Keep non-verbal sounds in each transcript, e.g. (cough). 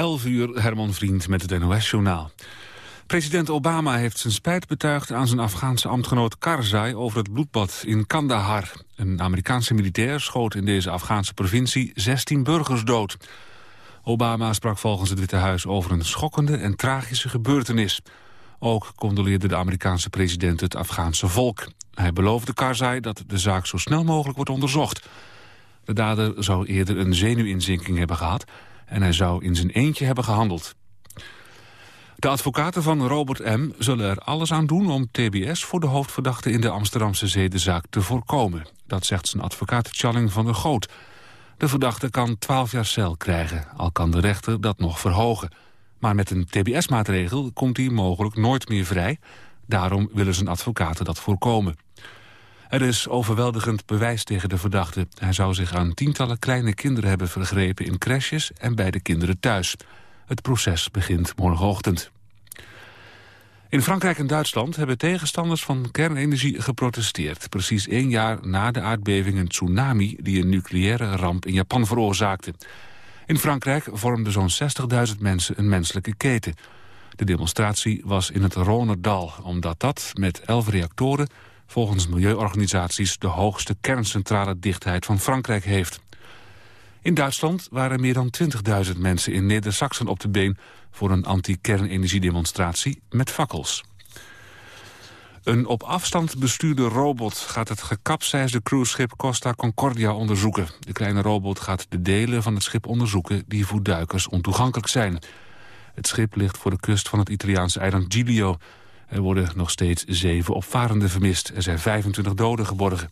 11 uur, Herman Vriend met het NOS-journaal. President Obama heeft zijn spijt betuigd aan zijn Afghaanse ambtgenoot Karzai over het bloedbad in Kandahar. Een Amerikaanse militair schoot in deze Afghaanse provincie 16 burgers dood. Obama sprak volgens het Witte Huis over een schokkende en tragische gebeurtenis. Ook condoleerde de Amerikaanse president het Afghaanse volk. Hij beloofde Karzai dat de zaak zo snel mogelijk wordt onderzocht. De dader zou eerder een zenuwinzinking hebben gehad... en hij zou in zijn eentje hebben gehandeld. De advocaten van Robert M. zullen er alles aan doen om TBS voor de hoofdverdachte in de Amsterdamse zedenzaak te voorkomen. Dat zegt zijn advocaat Challing van der Goot. De verdachte kan 12 jaar cel krijgen, al kan de rechter dat nog verhogen. Maar met een TBS-maatregel komt hij mogelijk nooit meer vrij. Daarom willen zijn advocaten dat voorkomen. Er is overweldigend bewijs tegen de verdachte. Hij zou zich aan tientallen kleine kinderen hebben vergrepen in crèches en bij de kinderen thuis. Het proces begint morgenochtend. In Frankrijk en Duitsland hebben tegenstanders van kernenergie geprotesteerd. Precies één jaar na de aardbeving een tsunami die een nucleaire ramp in Japan veroorzaakte. In Frankrijk vormden zo'n 60.000 mensen een menselijke keten. De demonstratie was in het Rhônedal, omdat dat met elf reactoren volgens milieuorganisaties de hoogste kerncentrale dichtheid van Frankrijk heeft. In Duitsland waren meer dan 20.000 mensen in Neder-Saxen op de been... voor een anti-kernenergiedemonstratie met fakkels. Een op afstand bestuurde robot gaat het gekapseisde cruiseschip Costa Concordia onderzoeken. De kleine robot gaat de delen van het schip onderzoeken die voor duikers ontoegankelijk zijn. Het schip ligt voor de kust van het Italiaanse eiland Giglio. Er worden nog steeds zeven opvarenden vermist. Er zijn 25 doden geborgen.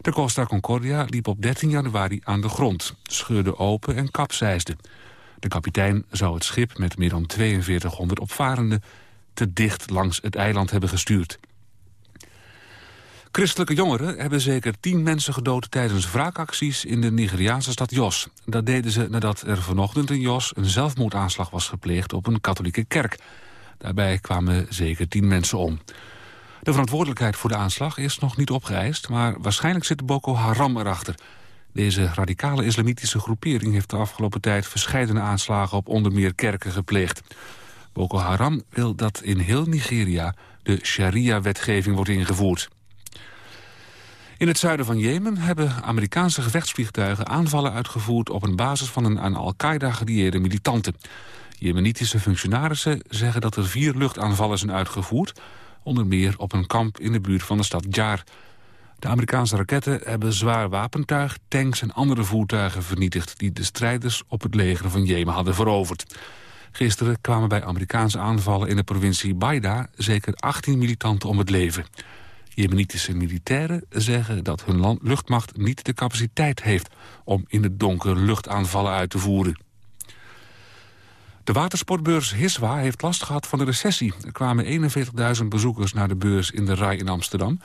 De Costa Concordia liep op 13 januari aan de grond, scheurde open en kapseisde. De kapitein zou het schip met meer dan 4200 opvarenden te dicht langs het eiland hebben gestuurd. Christelijke jongeren hebben zeker tien mensen gedood tijdens wraakacties in de Nigeriaanse stad Jos. Dat deden ze nadat er vanochtend in Jos een zelfmoordaanslag was gepleegd op een katholieke kerk. Daarbij kwamen zeker tien mensen om. De verantwoordelijkheid voor de aanslag is nog niet opgeëist... maar waarschijnlijk zit Boko Haram erachter. Deze radicale islamitische groepering heeft de afgelopen tijd... verscheidene aanslagen op onder meer kerken gepleegd. Boko Haram wil dat in heel Nigeria de sharia-wetgeving wordt ingevoerd. In het zuiden van Jemen hebben Amerikaanse gevechtsvliegtuigen aanvallen uitgevoerd op een basis van een aan Al-Qaeda gedieerde militanten. Jemenitische functionarissen zeggen dat er vier luchtaanvallen zijn uitgevoerd, onder meer op een kamp in de buurt van de stad Jar. De Amerikaanse raketten hebben zwaar wapentuig, tanks en andere voertuigen vernietigd... die de strijders op het leger van Jemen hadden veroverd. Gisteren kwamen bij Amerikaanse aanvallen in de provincie Baida... zeker 18 militanten om het leven. Jemenitische militairen zeggen dat hun luchtmacht niet de capaciteit heeft... om in het donker luchtaanvallen uit te voeren. De watersportbeurs Hiswa heeft last gehad van de recessie. Er kwamen 41.000 bezoekers naar de beurs in de RAI in Amsterdam.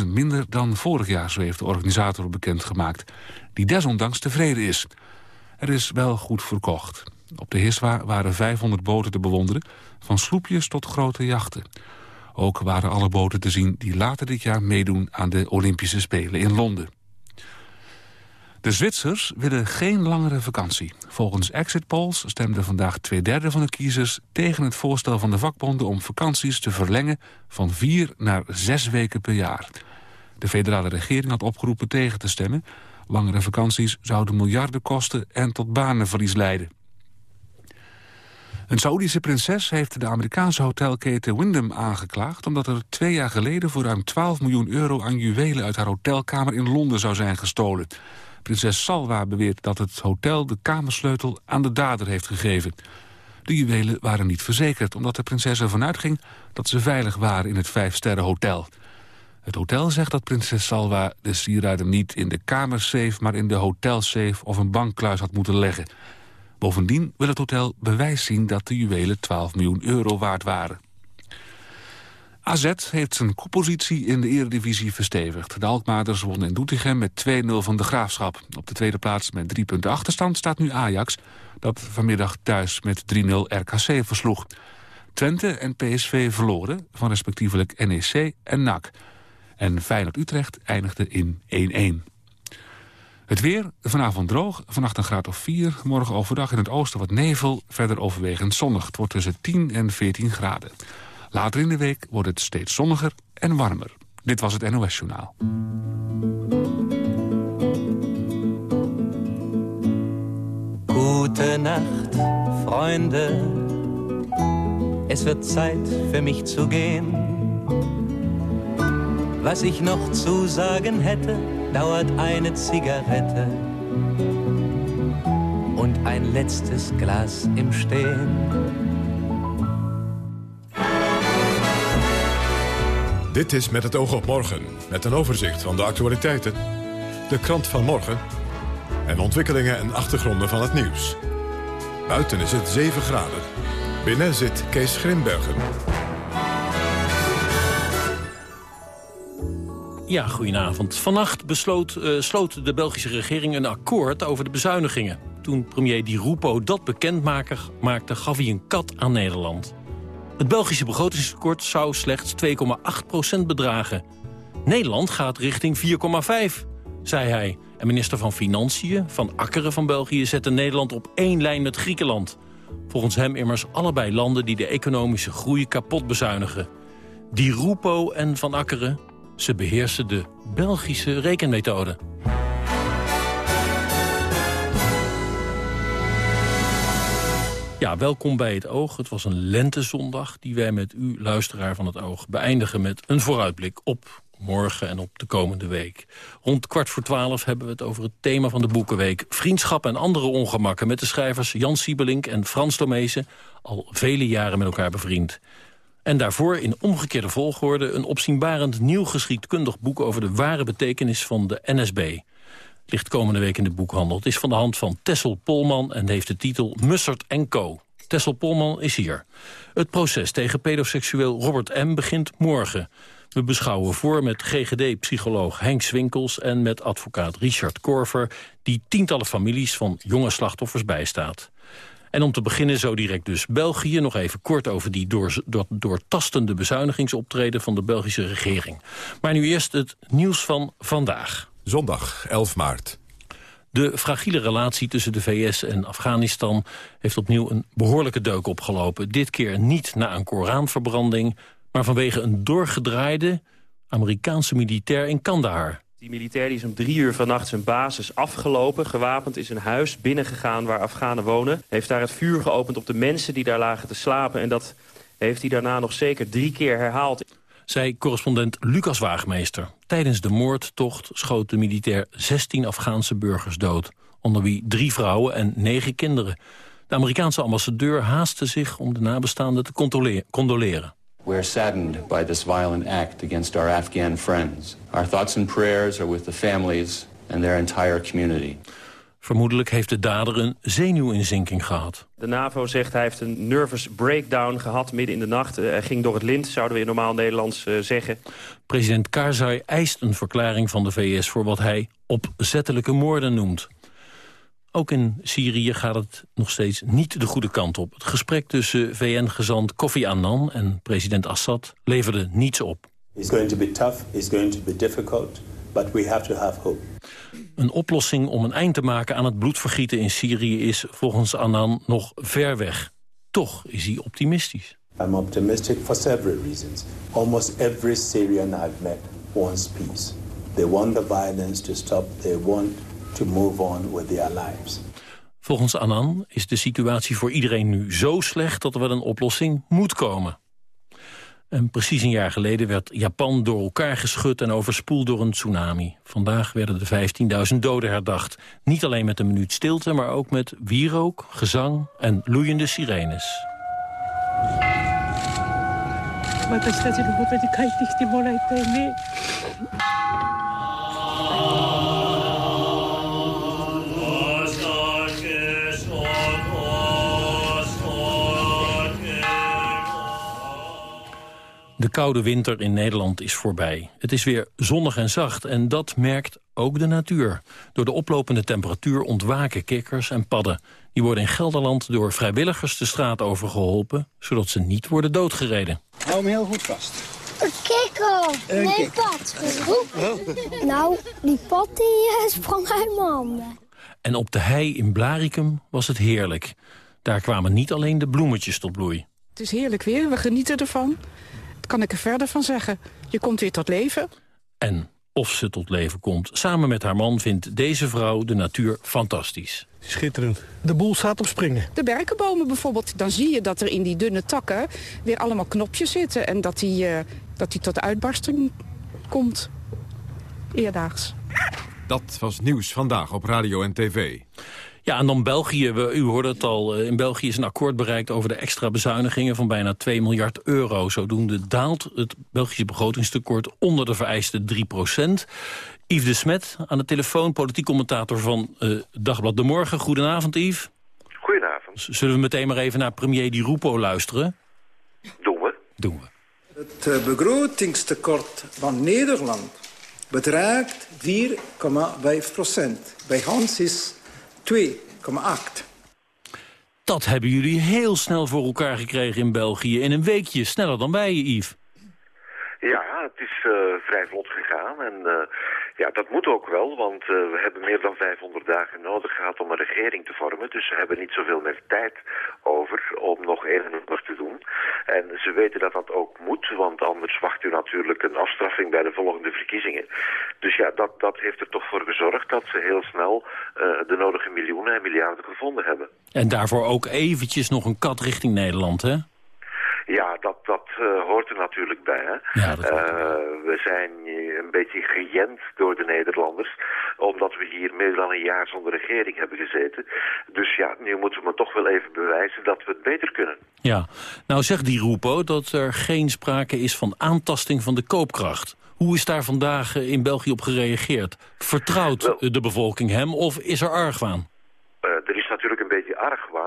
7.000 minder dan vorig jaar, zo heeft de organisator bekendgemaakt. Die desondanks tevreden is. Er is wel goed verkocht. Op de Hiswa waren 500 boten te bewonderen, van sloepjes tot grote jachten. Ook waren alle boten te zien die later dit jaar meedoen aan de Olympische Spelen in Londen. De Zwitsers willen geen langere vakantie. Volgens exit polls stemde vandaag twee derde van de kiezers... tegen het voorstel van de vakbonden om vakanties te verlengen... van vier naar zes weken per jaar. De federale regering had opgeroepen tegen te stemmen. Langere vakanties zouden miljarden kosten en tot banenverlies leiden. Een Saoedische prinses heeft de Amerikaanse hotelketen Wyndham aangeklaagd... omdat er twee jaar geleden voor ruim 12 miljoen euro aan juwelen... uit haar hotelkamer in Londen zou zijn gestolen. Prinses Salwa beweert dat het hotel de kamersleutel aan de dader heeft gegeven. De juwelen waren niet verzekerd, omdat de prinses ervan uitging dat ze veilig waren in het vijfsterrenhotel. Het hotel zegt dat prinses Salwa de sieraden niet in de kamersafe... maar in de hotelsafe of een bankkluis had moeten leggen. Bovendien wil het hotel bewijs zien dat de juwelen 12 miljoen euro waard waren. AZ heeft zijn koppositie in de eredivisie verstevigd. De Alkmaarders wonnen in Doetinchem met 2-0 van de Graafschap. Op de tweede plaats met drie punten achterstand staat nu Ajax... dat vanmiddag thuis met 3-0 RKC versloeg. Twente en PSV verloren van respectievelijk NEC en NAC. En Feyenoord-Utrecht eindigde in 1-1. Het weer, vanavond droog, vannacht een graad of 4. Morgen overdag in het oosten wat nevel, verder overwegend zonnig. Het wordt tussen 10 en 14 graden. Later in de week wordt het steeds zonniger en warmer. Dit was het NOS Journaal. Gute Nacht, Freunde. Es wird Zeit für mich zu gehen. Was ich noch zu sagen hätte, dauert eine Zigarette und ein letztes Glas im Stehen. Dit is Met het oog op morgen, met een overzicht van de actualiteiten, de krant van morgen en ontwikkelingen en achtergronden van het nieuws. Buiten is het 7 graden. Binnen zit Kees Grimbergen. Ja, goedenavond. Vannacht besloot, uh, sloot de Belgische regering een akkoord over de bezuinigingen. Toen premier Di Rupo dat bekend maakte, gaf hij een kat aan Nederland. Het Belgische begrotingstekort zou slechts 2,8% bedragen. Nederland gaat richting 4,5, zei hij. En minister van Financiën, Van Akkeren van België... zette Nederland op één lijn met Griekenland. Volgens hem immers allebei landen die de economische groei kapot bezuinigen. Di Rupo en Van Akkeren ze beheersen de Belgische rekenmethode. Ja, welkom bij het Oog. Het was een lentezondag die wij met u, luisteraar van het Oog... beëindigen met een vooruitblik op morgen en op de komende week. Rond kwart voor twaalf hebben we het over het thema van de Boekenweek... vriendschap en andere ongemakken met de schrijvers Jan Siebelink en Frans Tomezen... al vele jaren met elkaar bevriend. En daarvoor in omgekeerde volgorde een opzienbarend nieuw geschiedkundig boek... over de ware betekenis van de NSB. Ligt komende week in de boekhandel. Het is van de hand van Tessel Polman en heeft de titel Mussert Co. Tessel Polman is hier. Het proces tegen pedoseksueel Robert M. begint morgen. We beschouwen voor met GGD-psycholoog Henk Swinkels... en met advocaat Richard Korver... die tientallen families van jonge slachtoffers bijstaat. En om te beginnen zo direct dus België. Nog even kort over die door, door, doortastende bezuinigingsoptreden van de Belgische regering. Maar nu eerst het nieuws van vandaag. Zondag 11 maart. De fragiele relatie tussen de VS en Afghanistan heeft opnieuw een behoorlijke deuk opgelopen. Dit keer niet na een Koranverbranding, maar vanwege een doorgedraaide Amerikaanse militair in Kandahar. Die militair die is om drie uur vannacht zijn basis afgelopen. Gewapend is een huis binnengegaan waar Afghanen wonen. Heeft daar het vuur geopend op de mensen die daar lagen te slapen. En dat heeft hij daarna nog zeker drie keer herhaald. Zij correspondent Lucas Waagmeester. Tijdens de moordtocht schoot de militair 16 Afghaanse burgers dood. Onder wie drie vrouwen en negen kinderen. De Amerikaanse ambassadeur haastte zich om de nabestaanden te condoleren. We are saddened by this violent act against our Afghan friends. Our thoughts and prayers are with the families and their entire community. Vermoedelijk heeft de dader een zenuwinzinking gehad. De NAVO zegt hij heeft een nervous breakdown gehad midden in de nacht. Uh, hij ging door het lint, zouden we in normaal Nederlands uh, zeggen. President Karzai eist een verklaring van de VS voor wat hij opzettelijke moorden noemt. Ook in Syrië gaat het nog steeds niet de goede kant op. Het gesprek tussen VN-gezant Kofi Annan en president Assad leverde niets op. It's going to be tough, it's going to be difficult, but we have to have hope. Een oplossing om een eind te maken aan het bloedvergieten in Syrië is volgens Annan nog ver weg. Toch is hij optimistisch. I'm optimistic for several reasons. Almost every Syrian I've met wants peace. They want the violence to stop. They want to move on with their lives. Volgens Annan is de situatie voor iedereen nu zo slecht dat er wel een oplossing moet komen. En precies een jaar geleden werd Japan door elkaar geschud en overspoeld door een tsunami. Vandaag werden de 15.000 doden herdacht. Niet alleen met een minuut stilte, maar ook met wierook, gezang en loeiende sirenes. De koude winter in Nederland is voorbij. Het is weer zonnig en zacht en dat merkt ook de natuur. Door de oplopende temperatuur ontwaken kikkers en padden. Die worden in Gelderland door vrijwilligers de straat overgeholpen... zodat ze niet worden doodgereden. Hou hem heel goed vast. Een kikkel. Nee, pat. Nou, die pat die sprong uit mijn handen. En op de hei in Blaricum was het heerlijk. Daar kwamen niet alleen de bloemetjes tot bloei. Het is heerlijk weer, we genieten ervan. Wat kan ik er verder van zeggen? Je komt weer tot leven. En of ze tot leven komt. Samen met haar man vindt deze vrouw de natuur fantastisch. Schitterend. De boel staat op springen. De berkenbomen bijvoorbeeld, dan zie je dat er in die dunne takken... weer allemaal knopjes zitten en dat die, uh, dat die tot uitbarsting komt. Eerdaags. Dat was nieuws vandaag op radio en tv. Ja, en dan België. U hoorde het al. In België is een akkoord bereikt over de extra bezuinigingen van bijna 2 miljard euro. Zodoende daalt het Belgische begrotingstekort onder de vereiste 3 procent. Yves de Smet aan de telefoon, politiek commentator van uh, Dagblad De Morgen. Goedenavond, Yves. Goedenavond. Zullen we meteen maar even naar premier Di Rupo luisteren? Doen we. Doen we. Het uh, begrotingstekort van Nederland bedraagt 4,5 procent. Bij Hans is 2,8. Dat hebben jullie heel snel voor elkaar gekregen in België. In een weekje, sneller dan wij, Yves. Ja, het is uh, vrij vlot gegaan. En uh, ja, dat moet ook wel, want uh, we hebben meer dan 500 dagen nodig gehad om een regering te vormen. Dus ze hebben niet zoveel meer tijd over om nog een en te doen. En ze weten dat dat ook moet, want anders wacht u natuurlijk een afstraffing bij de volgende verkiezingen. Dus ja, dat, dat heeft er toch voor gezorgd dat ze heel snel de nodige miljoenen en miljarden gevonden hebben. En daarvoor ook eventjes nog een kat richting Nederland, hè? Ja, dat, dat uh, hoort er natuurlijk bij. Hè? Ja, dat uh, we zijn een beetje gejend door de Nederlanders, omdat we hier meer dan een jaar zonder regering hebben gezeten. Dus ja, nu moeten we toch wel even bewijzen dat we het beter kunnen. Ja, nou zegt die Roepo dat er geen sprake is van aantasting van de koopkracht. Hoe is daar vandaag in België op gereageerd? Vertrouwt de bevolking hem of is er argwaan? Uh, er is natuurlijk een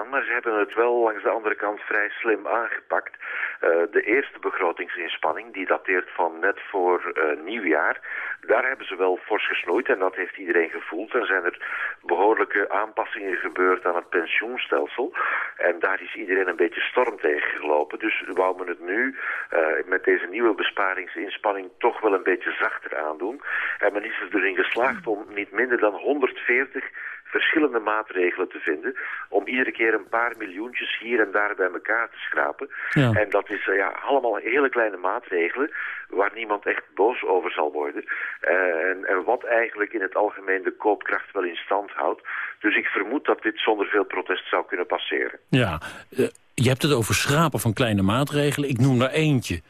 maar ze hebben het wel langs de andere kant vrij slim aangepakt. Uh, de eerste begrotingsinspanning, die dateert van net voor uh, nieuwjaar, daar hebben ze wel fors gesnoeid en dat heeft iedereen gevoeld. En zijn er behoorlijke aanpassingen gebeurd aan het pensioenstelsel. En daar is iedereen een beetje storm tegen gelopen. Dus wou men het nu uh, met deze nieuwe besparingsinspanning toch wel een beetje zachter aandoen. En men is erin geslaagd om niet minder dan 140 verschillende maatregelen te vinden... om iedere keer een paar miljoentjes hier en daar bij elkaar te schrapen. Ja. En dat is uh, ja, allemaal hele kleine maatregelen... waar niemand echt boos over zal worden. Uh, en, en wat eigenlijk in het algemeen de koopkracht wel in stand houdt. Dus ik vermoed dat dit zonder veel protest zou kunnen passeren. Ja, uh, je hebt het over schrapen van kleine maatregelen. Ik noem er eentje.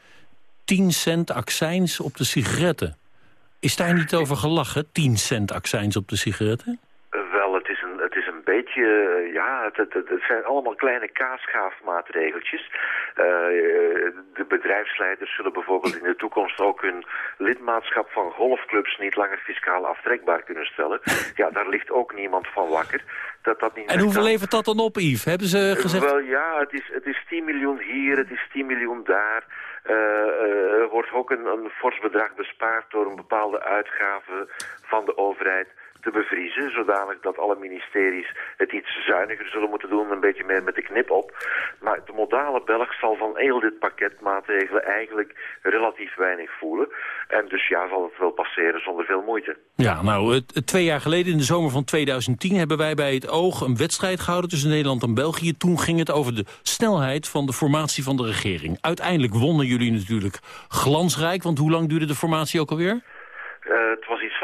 10 cent accijns op de sigaretten. Is daar niet over gelachen, 10 cent accijns op de sigaretten? Beetje, ja, het, het, het, zijn allemaal kleine kaasschaafmaatregeltjes. Uh, de bedrijfsleiders zullen bijvoorbeeld in de toekomst ook hun lidmaatschap van golfclubs niet langer fiscaal aftrekbaar kunnen stellen. Ja, daar ligt ook niemand van wakker. Dat dat niet en hoeveel kan. levert dat dan op, Yves? Hebben ze gezegd... Wel ja, het is, het is 10 miljoen hier, het is 10 miljoen daar. Uh, uh, er wordt ook een, een fors bedrag bespaard door een bepaalde uitgave van de overheid te bevriezen, zodanig dat alle ministeries het iets zuiniger zullen moeten doen, een beetje meer met de knip op. Maar de modale Belg zal van heel dit pakket maatregelen eigenlijk relatief weinig voelen. En dus ja, zal het wel passeren zonder veel moeite. Ja, nou, het, twee jaar geleden, in de zomer van 2010, hebben wij bij het oog een wedstrijd gehouden tussen Nederland en België. Toen ging het over de snelheid van de formatie van de regering. Uiteindelijk wonnen jullie natuurlijk glansrijk, want hoe lang duurde de formatie ook alweer? Uh,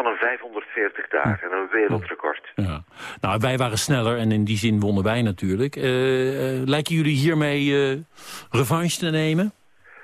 van een 540 dagen, een wereldrecord. Ja. Nou, wij waren sneller en in die zin wonnen wij natuurlijk. Uh, uh, lijken jullie hiermee revanche te nemen?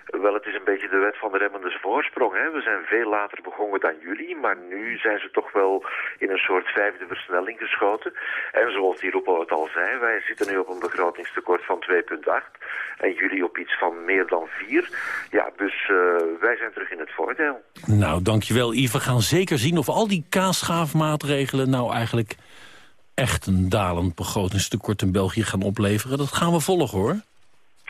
Wel, het is een beetje de wet van de remmende voorsprong. Hè? We zijn veel later begonnen dan jullie, maar nu zijn ze toch wel in een soort vijfde versnelling geschoten. En zoals die Roepo het al zei, wij zitten nu op een begrotingstekort van 2,8 en jullie op iets van meer dan 4. Ja, dus uh, wij zijn terug in het voordeel. Nou, dankjewel Yves. We gaan zeker zien of al die kaasschaafmaatregelen nou eigenlijk echt een dalend begrotingstekort in België gaan opleveren. Dat gaan we volgen hoor.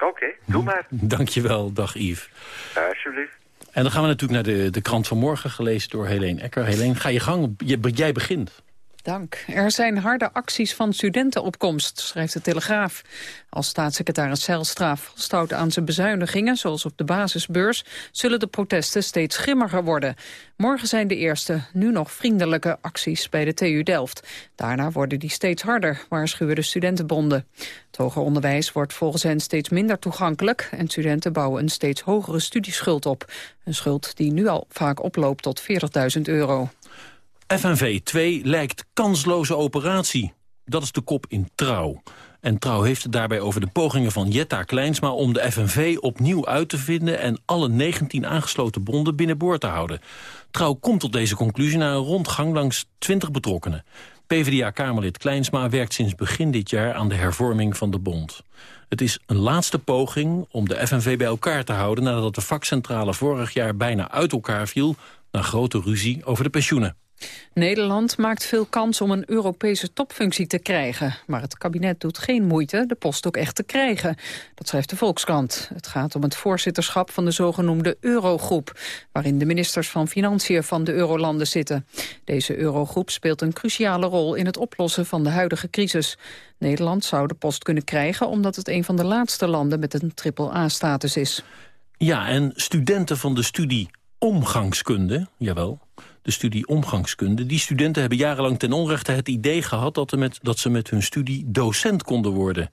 Oké, okay, doe maar. (laughs) Dankjewel, dag Yves. Uh, alsjeblieft. En dan gaan we natuurlijk naar de, de krant van morgen, gelezen door Helene Ecker. Helene, ga je gang, je, jij begint. Dank. Er zijn harde acties van studentenopkomst, schrijft de Telegraaf. Als staatssecretaris Zijlstra vasthoudt aan zijn bezuinigingen... zoals op de basisbeurs, zullen de protesten steeds grimmiger worden. Morgen zijn de eerste, nu nog vriendelijke acties bij de TU Delft. Daarna worden die steeds harder, waarschuwen de studentenbonden. Het hoger onderwijs wordt volgens hen steeds minder toegankelijk... en studenten bouwen een steeds hogere studieschuld op. Een schuld die nu al vaak oploopt tot 40.000 euro. FNV 2 lijkt kansloze operatie. Dat is de kop in Trouw. En Trouw heeft het daarbij over de pogingen van Jetta Kleinsma... om de FNV opnieuw uit te vinden... en alle 19 aangesloten bonden binnenboord te houden. Trouw komt tot deze conclusie na een rondgang langs 20 betrokkenen. PvdA-Kamerlid Kleinsma werkt sinds begin dit jaar... aan de hervorming van de bond. Het is een laatste poging om de FNV bij elkaar te houden... nadat de vakcentrale vorig jaar bijna uit elkaar viel... na grote ruzie over de pensioenen. Nederland maakt veel kans om een Europese topfunctie te krijgen. Maar het kabinet doet geen moeite de post ook echt te krijgen. Dat schrijft de Volkskrant. Het gaat om het voorzitterschap van de zogenoemde Eurogroep... waarin de ministers van Financiën van de Eurolanden zitten. Deze Eurogroep speelt een cruciale rol in het oplossen van de huidige crisis. Nederland zou de post kunnen krijgen omdat het een van de laatste landen met een triple-A-status is. Ja, en studenten van de studie omgangskunde, jawel, de studie omgangskunde. Die studenten hebben jarenlang ten onrechte het idee gehad... dat, met, dat ze met hun studie docent konden worden.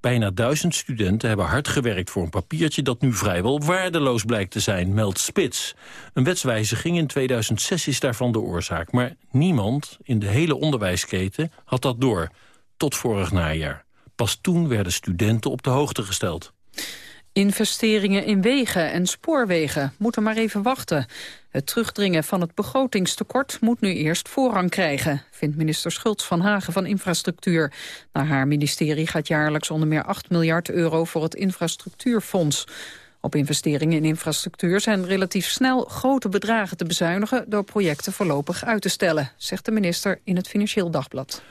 Bijna duizend studenten hebben hard gewerkt voor een papiertje... dat nu vrijwel waardeloos blijkt te zijn, meldt Spits. Een wetswijziging in 2006 is daarvan de oorzaak. Maar niemand in de hele onderwijsketen had dat door. Tot vorig najaar. Pas toen werden studenten op de hoogte gesteld. Investeringen in wegen en spoorwegen moeten maar even wachten. Het terugdringen van het begrotingstekort moet nu eerst voorrang krijgen, vindt minister Schultz van Hagen van Infrastructuur. Naar haar ministerie gaat jaarlijks onder meer 8 miljard euro voor het infrastructuurfonds. Op investeringen in infrastructuur zijn relatief snel grote bedragen te bezuinigen door projecten voorlopig uit te stellen, zegt de minister in het Financieel Dagblad.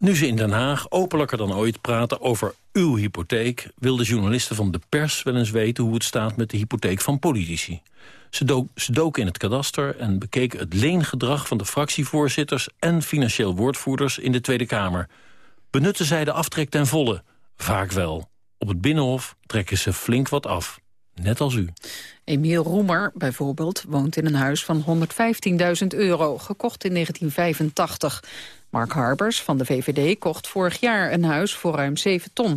Nu ze in Den Haag openlijker dan ooit praten over uw hypotheek... wilden journalisten van de pers wel eens weten hoe het staat met de hypotheek van politici. Ze, ze doken in het kadaster en bekeken het leengedrag van de fractievoorzitters... en financieel woordvoerders in de Tweede Kamer. Benutten zij de aftrek ten volle? Vaak wel. Op het Binnenhof trekken ze flink wat af. Net als u. Emiel Roemer bijvoorbeeld woont in een huis van 115.000 euro, gekocht in 1985. Mark Harbers van de VVD kocht vorig jaar een huis voor ruim 7 ton.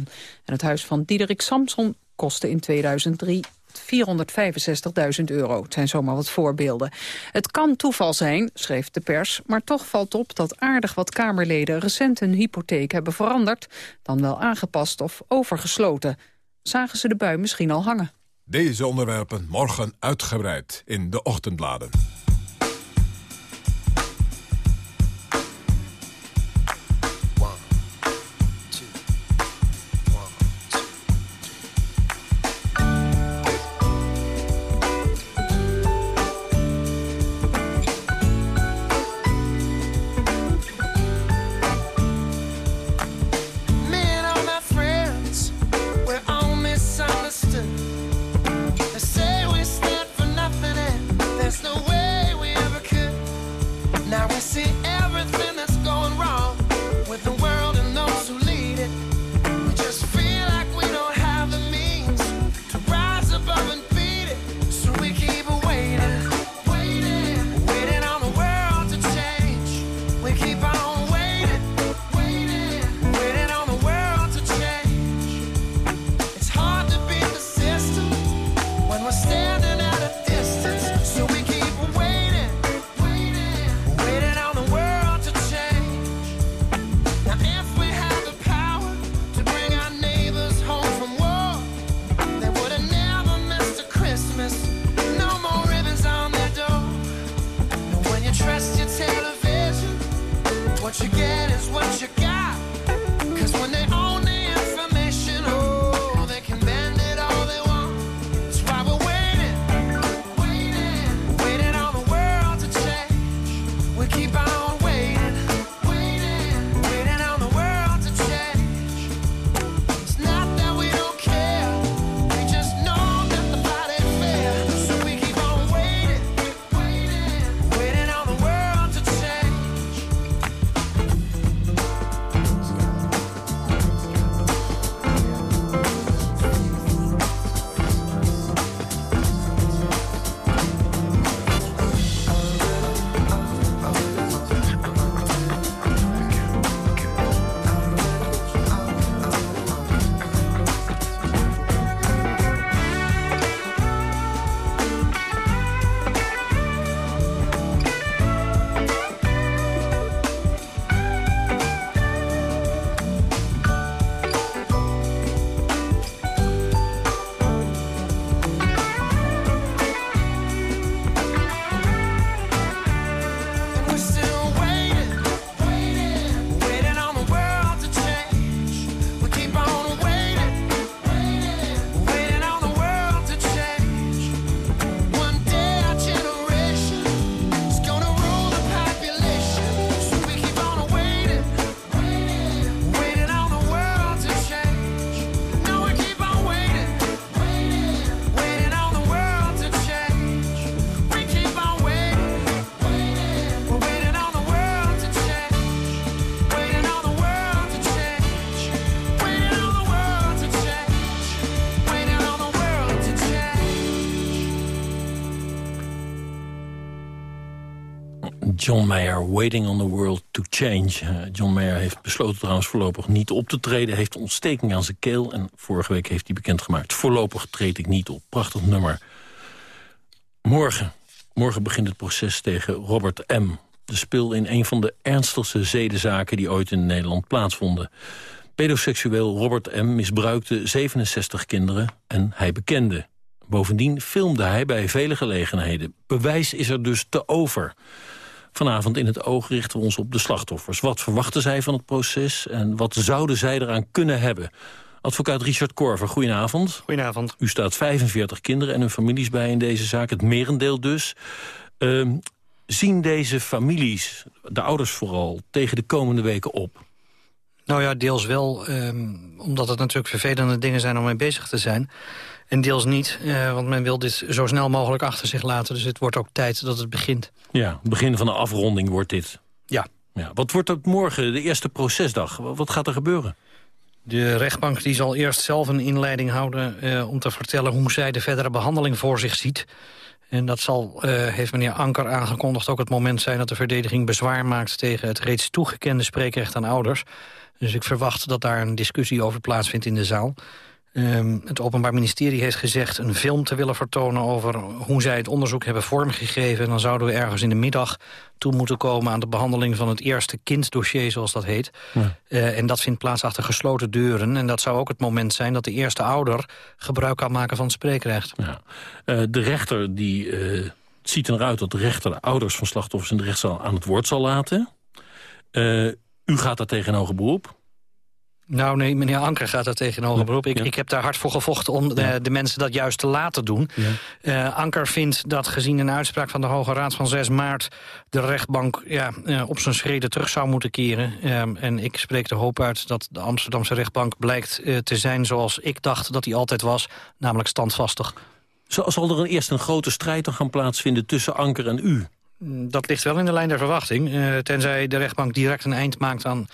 En het huis van Diederik Samson kostte in 2003 465.000 euro. Het zijn zomaar wat voorbeelden. Het kan toeval zijn, schreef de pers, maar toch valt op dat aardig wat Kamerleden recent hun hypotheek hebben veranderd, dan wel aangepast of overgesloten. Zagen ze de bui misschien al hangen? Deze onderwerpen morgen uitgebreid in de ochtendbladen. John Mayer, Waiting on the World to Change. Uh, John Mayer heeft besloten trouwens voorlopig niet op te treden. heeft ontsteking aan zijn keel en vorige week heeft hij bekendgemaakt... voorlopig treed ik niet op. Prachtig nummer. Morgen, morgen begint het proces tegen Robert M. De spil in een van de ernstigste zedenzaken... die ooit in Nederland plaatsvonden. Pedoseksueel Robert M. misbruikte 67 kinderen en hij bekende. Bovendien filmde hij bij vele gelegenheden. Bewijs is er dus te over. Vanavond in het oog richten we ons op de slachtoffers. Wat verwachten zij van het proces en wat zouden zij eraan kunnen hebben? Advocaat Richard Korver, goedenavond. Goedenavond. U staat 45 kinderen en hun families bij in deze zaak, het merendeel dus. Uh, zien deze families, de ouders vooral, tegen de komende weken op? Nou ja, deels wel, um, omdat het natuurlijk vervelende dingen zijn om mee bezig te zijn. En deels niet, uh, want men wil dit zo snel mogelijk achter zich laten. Dus het wordt ook tijd dat het begint. Ja, het begin van de afronding wordt dit. Ja. ja. Wat wordt het morgen, de eerste procesdag? Wat gaat er gebeuren? De rechtbank die zal eerst zelf een inleiding houden... Uh, om te vertellen hoe zij de verdere behandeling voor zich ziet. En dat zal, uh, heeft meneer Anker aangekondigd, ook het moment zijn... dat de verdediging bezwaar maakt tegen het reeds toegekende spreekrecht aan ouders. Dus ik verwacht dat daar een discussie over plaatsvindt in de zaal. Um, het Openbaar Ministerie heeft gezegd een film te willen vertonen... over hoe zij het onderzoek hebben vormgegeven. En dan zouden we ergens in de middag toe moeten komen... aan de behandeling van het eerste kinddossier, zoals dat heet. Ja. Uh, en dat vindt plaats achter gesloten deuren. En dat zou ook het moment zijn dat de eerste ouder... gebruik kan maken van het spreekrecht. Ja. Uh, de rechter die, uh, het ziet eruit dat de rechter de ouders van slachtoffers... in de rechtszaal aan het woord zal laten. u gaat daar tegen hoger beroep. Nou nee, meneer Anker gaat daar tegen hoger beroep. Ik, ja. ik heb daar hard voor gevochten om de, ja. de mensen dat juist te laten doen. Ja. Uh, Anker vindt dat gezien een uitspraak van de Hoge Raad van 6 maart... de rechtbank ja, uh, op zijn schreden terug zou moeten keren. Uh, en ik spreek de hoop uit dat de Amsterdamse rechtbank blijkt eh, te zijn... zoals ik dacht dat hij altijd was, namelijk standvastig. Zal er een, eerst een grote strijd gaan plaatsvinden tussen Anker en u? Dat ligt wel in de lijn der verwachting. Uh, tenzij de rechtbank direct een eind maakt aan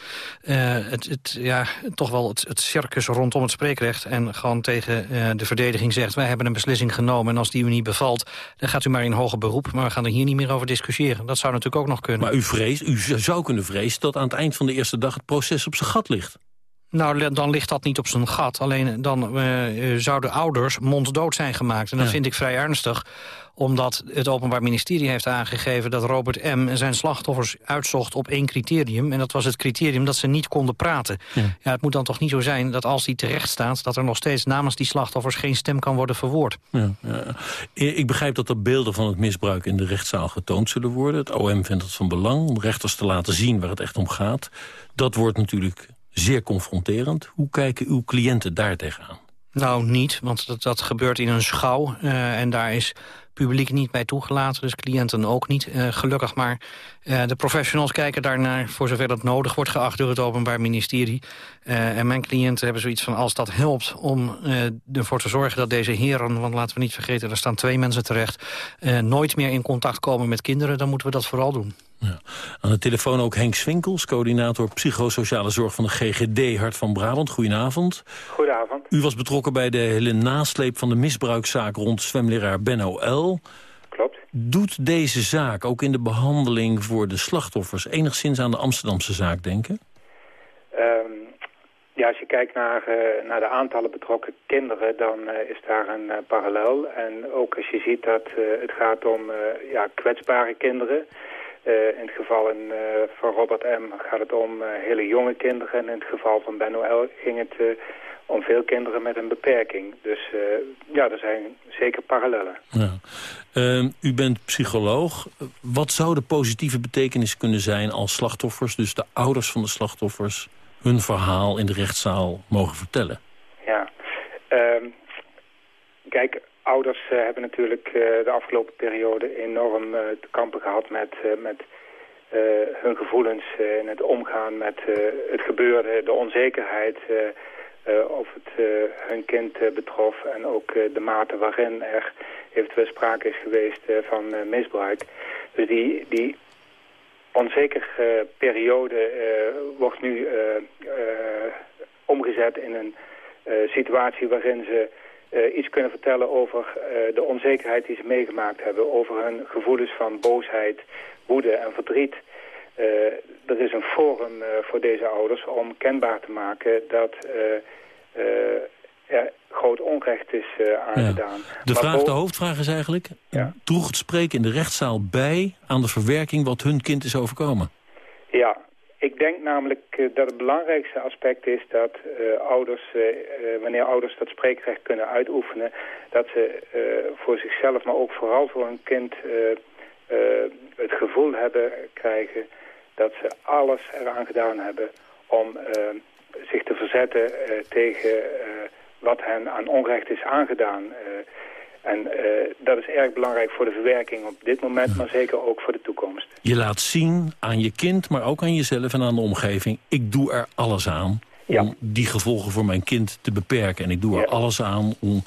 uh, het, het, ja, toch wel het, circus rondom het spreekrecht. En gewoon tegen uh, de verdediging zegt, wij hebben een beslissing genomen. En als die u niet bevalt, dan gaat u maar in hoger beroep. Maar we gaan er hier niet meer over discussiëren. Dat zou natuurlijk ook nog kunnen. Maar u vreest, u zou kunnen vrezen dat aan het eind van de eerste dag het proces op zijn gat ligt. Nou, dan ligt dat niet op zijn gat. Alleen dan uh, zouden ouders monddood zijn gemaakt. En dat ja. vind ik vrij ernstig omdat het Openbaar Ministerie heeft aangegeven... dat Robert M. zijn slachtoffers uitzocht op één criterium. En dat was het criterium dat ze niet konden praten. Ja. ja het moet dan toch niet zo zijn dat als hij terecht staat... dat er nog steeds namens die slachtoffers geen stem kan worden verwoord. Ja, ja. Ik begrijp dat er beelden van het misbruik in de rechtszaal getoond zullen worden. Het OM vindt het van belang om rechters te laten zien waar het echt om gaat. Dat wordt natuurlijk zeer confronterend. Hoe kijken uw cliënten daar tegenaan? Nou, niet, want dat, dat gebeurt in een schouw. Uh, en daar is publiek niet bij toegelaten, dus cliënten ook niet, uh, gelukkig maar. Uh, de professionals kijken daarnaar voor zover dat nodig wordt geacht door het Openbaar Ministerie. En mijn cliënten hebben zoiets van, als dat helpt om ervoor te zorgen dat deze heren, want laten we niet vergeten, er staan twee mensen terecht, nooit meer in contact komen met kinderen, dan moeten we dat vooral doen. Ja. Aan de telefoon ook Henk Swinkels, coördinator psychosociale zorg van de GGD Hart van Brabant. Goedenavond. Goedenavond. U was betrokken bij de hele nasleep van de misbruikzaak rond zwemleraar Benno L. Klopt. Doet deze zaak ook in de behandeling voor de slachtoffers enigszins aan de Amsterdamse zaak denken? Um, ja, als je kijkt naar, uh, naar de aantallen betrokken kinderen, dan uh, is daar een uh, parallel. En ook als je ziet dat het gaat om ja, kwetsbare kinderen... Uh, in het geval in, uh, van Robert M. gaat het om uh, hele jonge kinderen. En in het geval van Ben L. ging het om veel kinderen met een beperking. Dus ja, er zijn zeker parallellen. Ja. Ehm, u bent psycholoog. Wat zou de positieve betekenis kunnen zijn als slachtoffers... dus de ouders van de slachtoffers... hun verhaal in de rechtszaal mogen vertellen? Ja, ehm, kijk, ouders uh, hebben natuurlijk uh, de afgelopen periode enorm uh, te kampen gehad met, met hun gevoelens in het omgaan met het gebeurde, de onzekerheid of het hun kind betrof en ook de mate waarin er eventueel sprake is geweest van misbruik. Dus die, die onzekere periode wordt nu omgezet in een situatie waarin ze iets kunnen vertellen over de onzekerheid die ze meegemaakt hebben. Over hun gevoelens van boosheid, woede en verdriet. er is een forum voor deze ouders om kenbaar te maken dat er groot onrecht is aangedaan. De, vraag, de hoofdvraag is eigenlijk, ja. droeg het spreken in de rechtszaal bij aan de verwerking wat hun kind is overkomen? Ja, ik denk namelijk uh, dat het belangrijkste aspect is dat uh, ouders, uh, wanneer ouders dat spreekrecht kunnen uitoefenen, dat ze voor zichzelf, maar ook vooral voor hun kind het gevoel hebben krijgen dat ze alles eraan gedaan hebben om zich te verzetten tegen wat hen aan onrecht is aangedaan. En uh, dat is erg belangrijk voor de verwerking op dit moment, maar zeker ook voor de toekomst. Je laat zien aan je kind, maar ook aan jezelf en aan de omgeving... ik doe er alles aan om die gevolgen voor mijn kind te beperken. En ik doe er alles aan om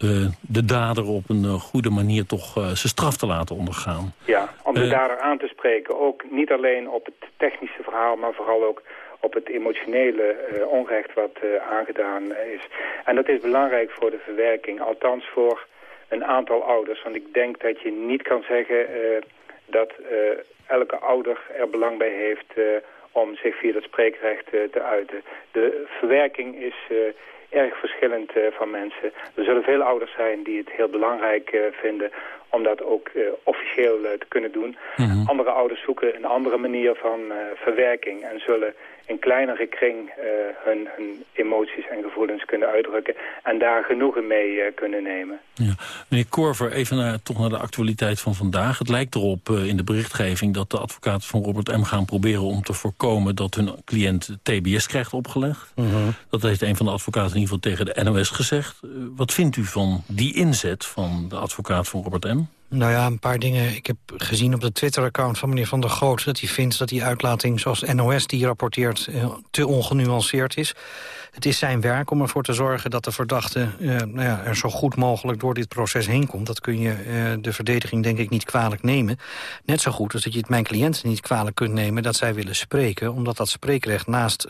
uh, de dader op een uh, goede manier toch zijn straf te laten ondergaan. Ja, om de dader aan te spreken. Ook niet alleen op het technische verhaal, maar vooral ook op het emotionele onrecht wat aangedaan is. En dat is belangrijk voor de verwerking, althans voor een aantal ouders. Want ik denk dat je niet kan zeggen uh, dat uh, elke ouder er belang bij heeft uh, om zich via dat spreekrecht te uiten. De verwerking is erg verschillend van mensen. Er zullen veel ouders zijn die het heel belangrijk vinden om dat ook officieel te kunnen doen. Mhm. Andere ouders zoeken een andere manier van verwerking en zullen in kleinere kring uh, hun, hun, emoties en gevoelens kunnen uitdrukken... en daar genoegen mee uh, kunnen nemen. Ja. Meneer Korver, even naar, toch naar de actualiteit van vandaag. Het lijkt erop uh, in de berichtgeving dat de advocaten van Robert M. gaan proberen... om te voorkomen dat hun cliënt TBS krijgt opgelegd. -huh. Dat heeft een van de advocaten in ieder geval tegen de NOS gezegd. wat vindt u van die inzet van de advocaat van Robert M.? Nou ja, een paar dingen. Ik heb gezien op de Twitter-account van meneer Van der Groot... dat hij vindt dat die uitlating zoals NOS die rapporteert... Eh, te ongenuanceerd is. Het is zijn werk om ervoor te zorgen dat de verdachte eh, nou ja, er zo goed mogelijk door dit proces heen komt. Dat kun je eh, de verdediging denk ik niet kwalijk nemen. Net zo goed als dat je het mijn cliënten niet kwalijk kunt nemen dat zij willen spreken. Omdat dat spreekrecht naast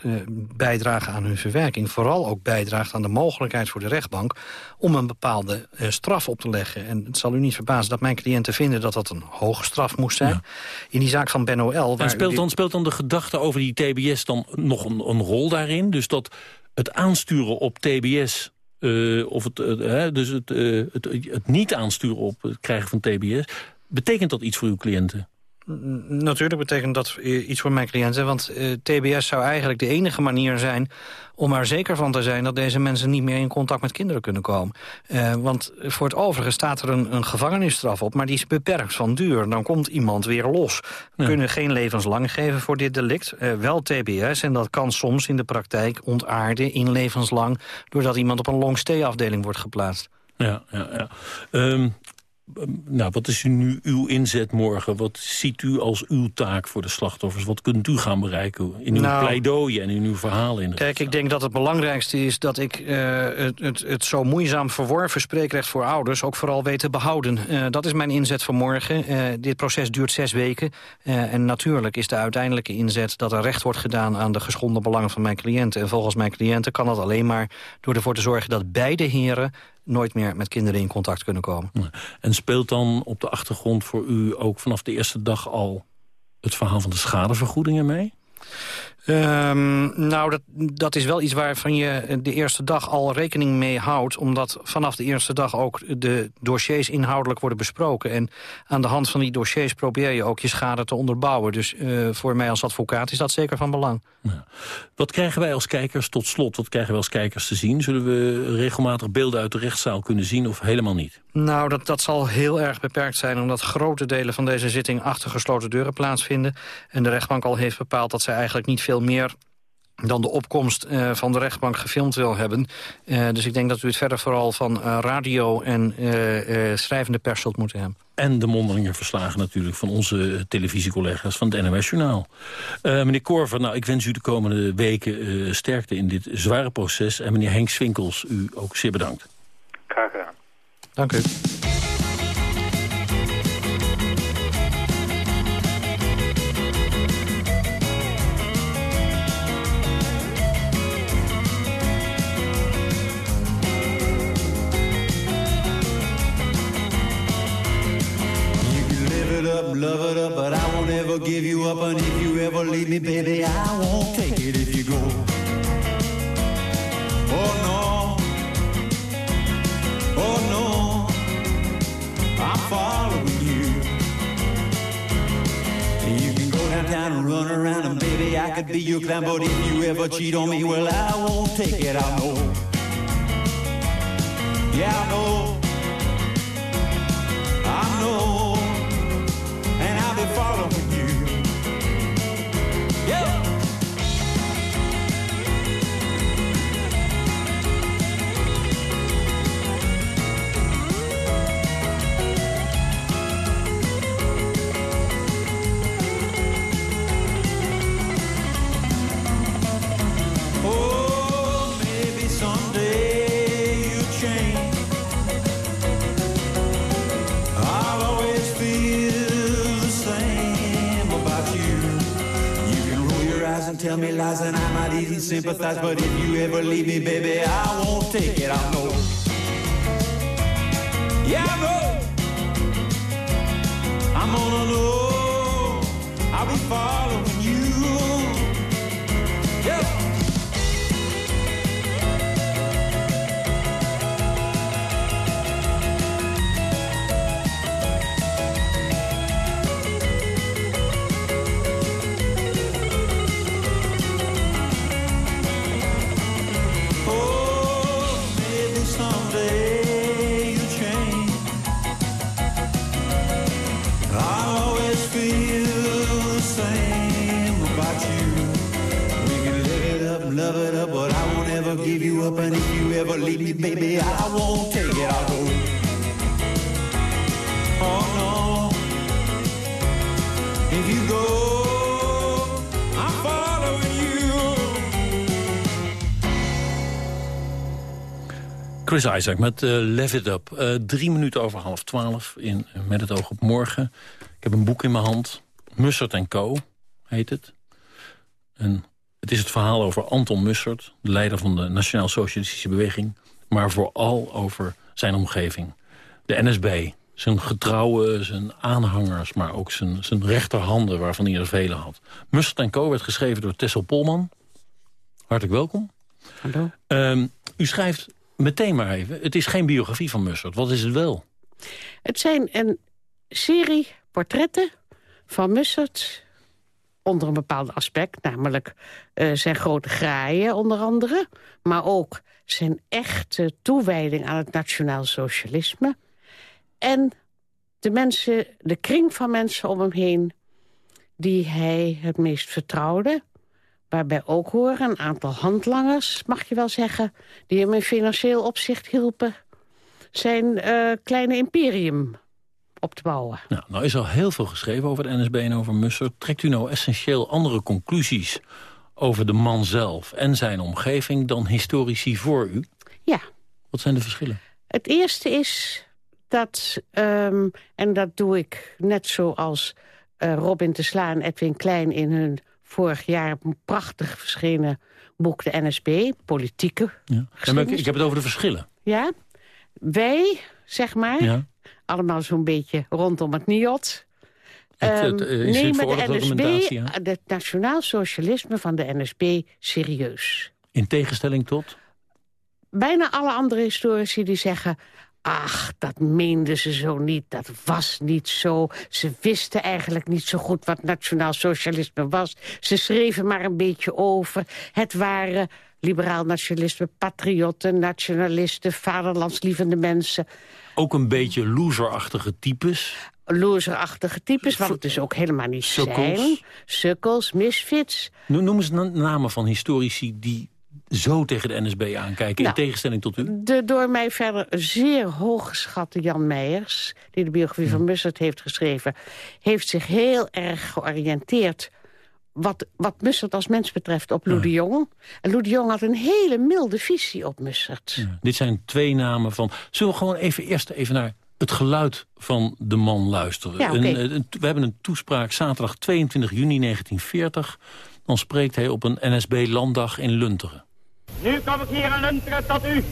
bijdragen aan hun verwerking vooral ook bijdraagt aan de mogelijkheid voor de rechtbank om een bepaalde uh, straf op te leggen. En het zal u niet verbazen dat mijn cliënten vinden dat dat een hoge straf moest zijn. Ja. In die zaak van Ben O'L... En speelt dan, speelt dan de gedachte over die TBS dan nog een, een rol daarin? Dus dat het aansturen op TBS... Uh, of het, uh, dus het, uh, het, het, niet aansturen op het krijgen van TBS... betekent dat iets voor uw cliënten? Natuurlijk betekent dat iets voor mijn cliënten. Want uh, TBS zou eigenlijk de enige manier zijn om er zeker van te zijn dat deze mensen niet meer in contact met kinderen kunnen komen. Uh, want voor het overige staat er een, een, gevangenisstraf op, maar die is beperkt van duur. Dan komt iemand weer los. We ja. kunnen geen levenslang geven voor dit delict. Uh, wel TBS en dat kan soms in de praktijk ontaarden in levenslang... doordat iemand op een long-stay-afdeling wordt geplaatst. Ja, ja, ja. Um, nou, wat is nu uw inzet morgen? Wat ziet u als uw taak voor de slachtoffers? Wat kunt u gaan bereiken in uw nou, pleidooi en in uw verhalen? In kijk, ik denk dat het belangrijkste is dat ik uh, het, het, het, zo moeizaam verworven spreekrecht voor ouders ook vooral weet te behouden. Uh, dat is mijn inzet van morgen. Uh, dit proces duurt zes weken. en natuurlijk is de uiteindelijke inzet dat er recht wordt gedaan aan de geschonden belangen van mijn cliënten. En volgens mijn cliënten kan dat alleen maar door ervoor te zorgen dat beide heren nooit meer met kinderen in contact kunnen komen. En speelt dan op de achtergrond voor u ook vanaf de eerste dag al het verhaal van de schadevergoedingen mee? Um, nou, dat, dat is wel iets waarvan je de eerste dag al rekening mee houdt. Omdat vanaf de eerste dag ook de dossiers inhoudelijk worden besproken. En aan de hand van die dossiers probeer je ook je schade te onderbouwen. Dus uh, voor mij als advocaat is dat zeker van belang. Ja. Wat krijgen wij als kijkers tot slot? Wat krijgen wij als kijkers te zien? Zullen we regelmatig beelden uit de rechtszaal kunnen zien of helemaal niet? Nou, dat, dat zal heel erg beperkt zijn... omdat grote delen van deze zitting achter gesloten deuren plaatsvinden. En de rechtbank al heeft bepaald dat zij eigenlijk niet veel meer dan de opkomst uh, van de rechtbank gefilmd wil hebben. Uh, dus ik denk dat u het verder vooral van uh, radio en schrijvende pers zult moeten hebben. En de mondelinge verslagen natuurlijk van onze televisiecollega's van het NOS Journaal. meneer Korver, nou, ik wens u de komende weken sterkte in dit zware proces. En meneer Henk Swinkels, u ook zeer bedankt. Graag gedaan. Dank u. love it up, but I won't ever give you up. And if you ever leave me, baby, I won't take it if you go. Oh no, oh no, I'm following you. You can go downtown and run around, and baby, I could be your clown. But if you ever cheat on me, well, I won't take it. I know. Yeah, I know. I know. And tell me lies, and I might even sympathize. But if you ever leave me, baby, I won't take it. I know. Yeah, I know. I'm gonna know. I'll be following you up. And if you ever leave me, baby, I won't take it. I'll go. Oh no. If you go. Chris Isaac met uh, Lev It Up. Uh, drie minuten over half twaalf in Met het oog op morgen. Ik heb een boek in mijn hand. Mussert Co. heet het. En het is het verhaal over Anton Mussert, de leider van de Nationaal Socialistische Beweging. Maar vooral over zijn omgeving. De NSB, zijn getrouwe, zijn aanhangers, maar ook zijn, zijn rechterhanden... waarvan hij er vele had. Mussert Co. werd geschreven door Tessel Polman. Hartelijk welkom. Hallo. Um, u schrijft meteen maar even, het is geen biografie van Mussert. Wat is het wel? Het zijn een serie portretten van Mussert onder een bepaald aspect, namelijk uh, zijn grote graaien onder andere, maar ook zijn echte toewijding aan het nationaal socialisme en de mensen, de kring van mensen om hem heen die hij het meest vertrouwde, waarbij ook horen een aantal handlangers, mag je wel zeggen, die hem in financieel opzicht hielpen zijn uh, kleine imperium op te bouwen. Nou, nou is al heel veel geschreven over de NSB en over Mussert. Trekt u nou essentieel andere conclusies over de man zelf en zijn omgeving dan historici voor u? Ja. Wat zijn de verschillen? Het eerste is dat, um, en dat doe ik net zoals uh, Robin de Sla en Edwin Klein in hun vorig jaar prachtig verschenen boek de NSB, politieke ja. ja maar ik, ik heb het over de verschillen. Ja, wij, zeg maar, ja. Allemaal zo'n beetje rondom het NIOT... Het, het, uh, nemen de NSB, ja? het nationaal socialisme van de NSB serieus. In tegenstelling tot? Bijna alle andere historici die zeggen... Ach, dat meenden ze zo niet, dat was niet zo. Ze wisten eigenlijk niet zo goed wat nationaal socialisme was. Ze schreven maar een beetje over. Het waren liberaal nationalisten, patriotten, nationalisten... vaderlandslievende mensen. Ook een beetje loserachtige types? Loserachtige types, wat het dus ook helemaal niet Sukkels. zijn. Sukkels, misfits. Noem eens namen van historici die zo tegen de NSB aankijken, nou, in tegenstelling tot u? De door mij verder zeer hooggeschatte Jan Meijers... die de biografie van Mussert heeft geschreven... heeft zich heel erg georiënteerd... Wat, wat Mussert als mens betreft op Lou de Jong. En Lou de Jong had een hele milde visie op Mussert. Ja, dit zijn twee namen van... Zullen we gewoon even eerst even naar het geluid van de man luisteren? Ja, okay. een, een, we hebben een toespraak zaterdag 22 juni 1940. Dan spreekt hij op een NSB-landdag in Lunteren. Nu kom ik hier in Lunteren tot u.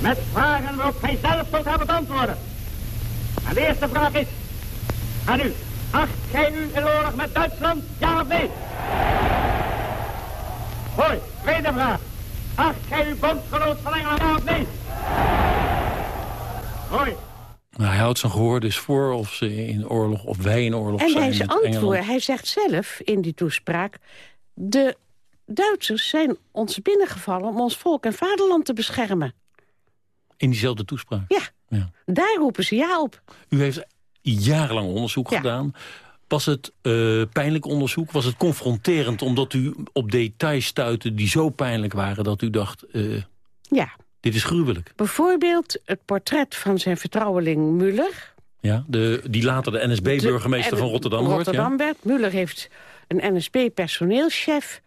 Met vragen waarop gij zelf zult hebben te antwoorden. En de eerste vraag is... En u, acht gij u in oorlog met Duitsland, ja of nee? Hoi, tweede vraag. Acht gij uw bondgenoot van Engeland, ja of nee? Hoi. Nou, hij houdt zijn gehoor dus voor of ze in oorlog, of wij in oorlog En zijn hij, is met antwoord, Engeland. hij zegt zelf in die toespraak... de Duitsers zijn ons binnengevallen om ons volk en vaderland te beschermen. In diezelfde toespraak. Ja, Ja. daar roepen ze ja op. U heeft jarenlang onderzoek gedaan. Was het eh, pijnlijk onderzoek? Was het confronterend omdat u op details stuitte die zo pijnlijk waren dat u dacht, eh, Ja, dit is gruwelijk? bijvoorbeeld het portret van zijn vertrouweling Muller... Ja, de, die later de NSB-burgemeester van Rotterdam wordt. Rotterdam Ja? werd. Muller heeft een NSB-personeelschef.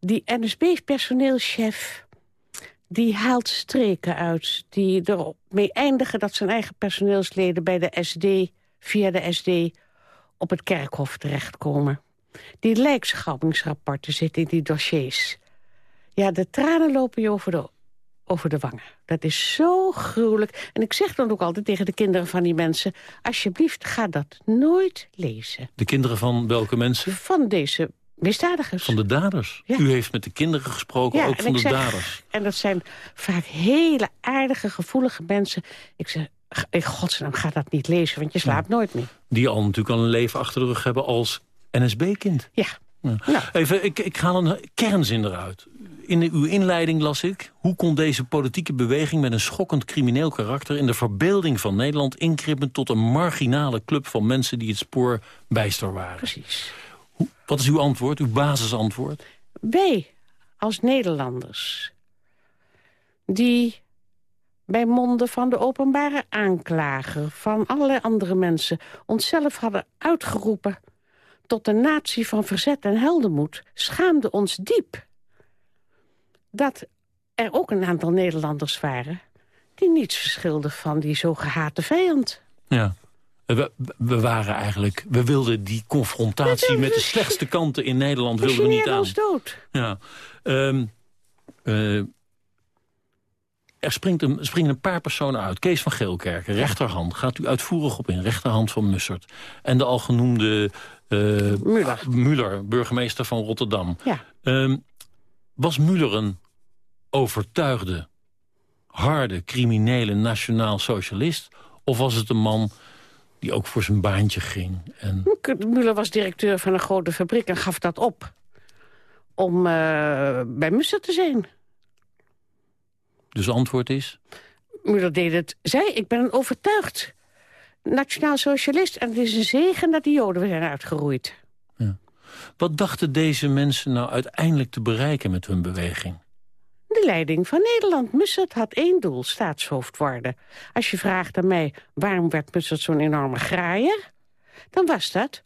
Die NSB-personeelschef die haalt streken uit... die erop mee eindigen dat zijn eigen personeelsleden bij de SD... via de SD op het kerkhof terechtkomen. Die lijkschouwingsrapporten zitten in die dossiers. Ja, de tranen lopen je over de, over de wangen. Dat is zo gruwelijk. En ik zeg dan ook altijd tegen de kinderen van die mensen... alsjeblieft, ga dat nooit lezen. De kinderen van welke mensen? Van deze misdadigers. Van de daders. U heeft met de kinderen gesproken, ook van de zeg- daders. En dat zijn vaak hele aardige, gevoelige mensen. Ik zeg, in godsnaam, ga dat niet lezen, want je slaapt nooit meer. Die al natuurlijk al een leven achter de rug hebben als NSB-kind. Ja. Even, ik, ik haal een kernzin eruit. In uw inleiding las ik... hoe kon deze politieke beweging met een schokkend crimineel karakter... in de verbeelding van Nederland inkrimpen tot een marginale club van mensen... die het spoor bijster waren. Precies. Hoe, wat is uw antwoord, uw basisantwoord? Wij, als Nederlanders, die bij monden van de openbare aanklager... van allerlei andere mensen onszelf hadden uitgeroepen... tot een natie van verzet en heldenmoed, schaamden ons diep... dat er ook een aantal Nederlanders waren... die niets verschilden van die zo gehate vijand. Ja. We, we waren eigenlijk... We wilden die confrontatie met de slechtste kanten in Nederland... Wilden we niet aan. ons dood. Ja. Ehm, eh, er springt een, springen een paar personen uit. Kees van Geelkerken, rechterhand. Gaat u uitvoerig op in, rechterhand van Mussert. En de al genoemde eh, Muller, burgemeester van Rotterdam. Ja. Ehm, was Muller een overtuigde, harde, criminele nationaal socialist? Of was het een man die ook voor zijn baantje ging? En Muller was directeur van een grote fabriek en gaf dat op. Om eh, bij Musser te zijn. Dus antwoord is... Muller deed het. Zei, ik ben een overtuigd nationaal socialist. En het is een zegen dat de joden zijn uitgeroeid. Wat dachten deze mensen nou uiteindelijk te bereiken met hun beweging? De leiding van Nederland. Mussert had één doel, staatshoofd worden. Als je vraagt aan mij, waarom werd Mussert zo'n enorme graaier? Dan was dat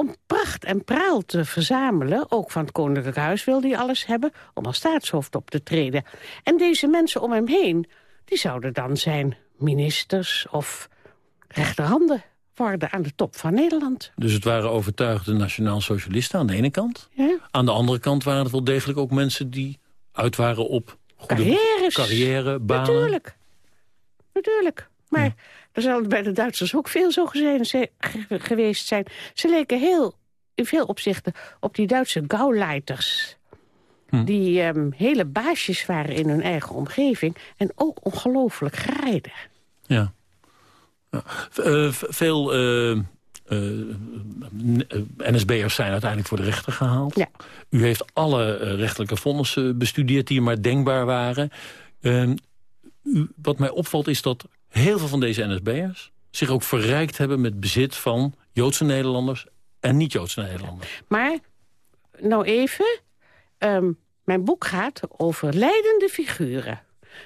om pracht en praal te verzamelen. Ook van het Koninklijk Huis wilde hij alles hebben... om als staatshoofd op te treden. En deze mensen om hem heen, die zouden dan zijn ministers of rechterhanden worden aan de top van Nederland. Dus het waren overtuigde nationaal-socialisten aan de ene kant. Ja. Aan de andere kant waren het wel degelijk ook mensen die uit waren op goede Carrières. carrière, banen. Natuurlijk. Natuurlijk. Maar er zal bij de Duitsers ook veel zo ge- geweest zijn. Ze leken heel, in veel opzichten op die Duitse gauleiters. Hm. Die ehm, hele baasjes waren in hun eigen omgeving. En ook ongelooflijk graaiden. Ja. ja. Eh, veel eh, eh, NSB'ers zijn uiteindelijk voor de rechter gehaald. Ja. U heeft alle rechtelijke vonnissen bestudeerd die maar denkbaar waren. Ehm, u, wat mij opvalt is dat heel veel van deze NSB'ers... zich ook verrijkt hebben met bezit van Joodse Nederlanders en niet-Joodse Nederlanders. Maar, nou even... ehm, mijn boek gaat over leidende figuren.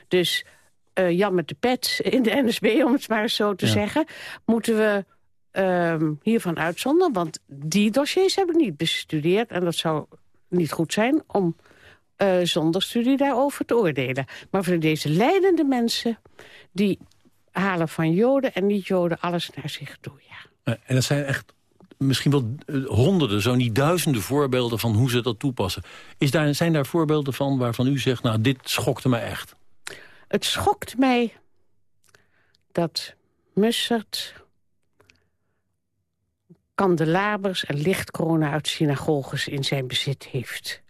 Dus eh, Jan met de pet in de NSB, om het maar eens zo te Ja. zeggen... moeten we ehm, hiervan uitzonderen. Want die dossiers heb ik niet bestudeerd. En dat zou niet goed zijn om eh, zonder studie daarover te oordelen. Maar voor deze leidende mensen... die halen van joden en niet-joden alles naar zich toe. Ja. Eh, En dat zijn echt misschien wel eh, honderden, zo niet duizenden voorbeelden van hoe ze dat toepassen. Is daar, zijn daar voorbeelden van waarvan u zegt, nou, dit schokte mij echt? Het schokt mij dat Mussert kandelabers en lichtkronen uit synagoges in zijn bezit heeft.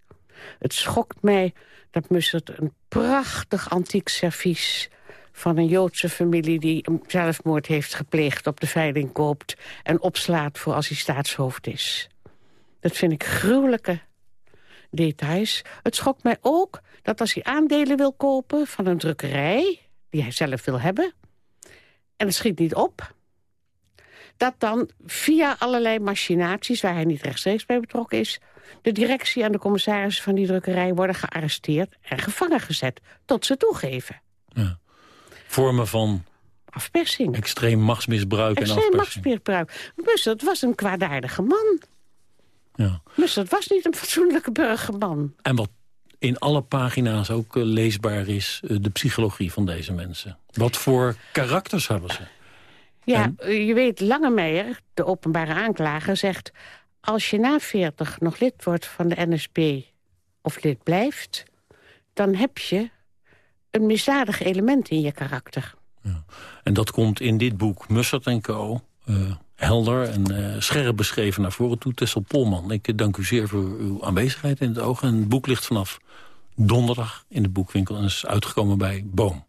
Het schokt mij dat Mussert een prachtig antiek servies van een Joodse familie die zelfmoord heeft gepleegd op de veiling koopt en opslaat voor als hij staatshoofd is. Dat vind ik gruwelijke details. Het schokt mij ook dat als hij aandelen wil kopen van een drukkerij... die hij zelf wil hebben, en het schiet niet op... dat dan via allerlei machinaties, waar hij niet rechtstreeks bij betrokken is... de directie en de commissarissen van die drukkerij worden gearresteerd... en gevangen gezet, tot ze toegeven. Ja. Vormen van afpersing. Extreem machtsmisbruik Extreem en afpersing. machtsmisbruik. Dus dat was een kwaadaardige man. Ja. Dus dat was niet een fatsoenlijke burgerman. En wat in alle pagina's ook eh, leesbaar is... Uh, de psychologie van deze mensen. Wat voor karakters hebben ze? Ja, en... je weet, Langemeijer, de openbare aanklager, zegt... als je na 40 nog lid wordt van de NSB of lid blijft... dan heb je een misdadig element in je karakter. Ja. En dat komt in dit boek Mussert en Co. Uh, helder en uh, scherp beschreven naar voren toe. Tessel Polman, ik dank u zeer voor uw aanwezigheid in het oog. En het boek ligt vanaf donderdag in de boekwinkel en is uitgekomen bij Boom.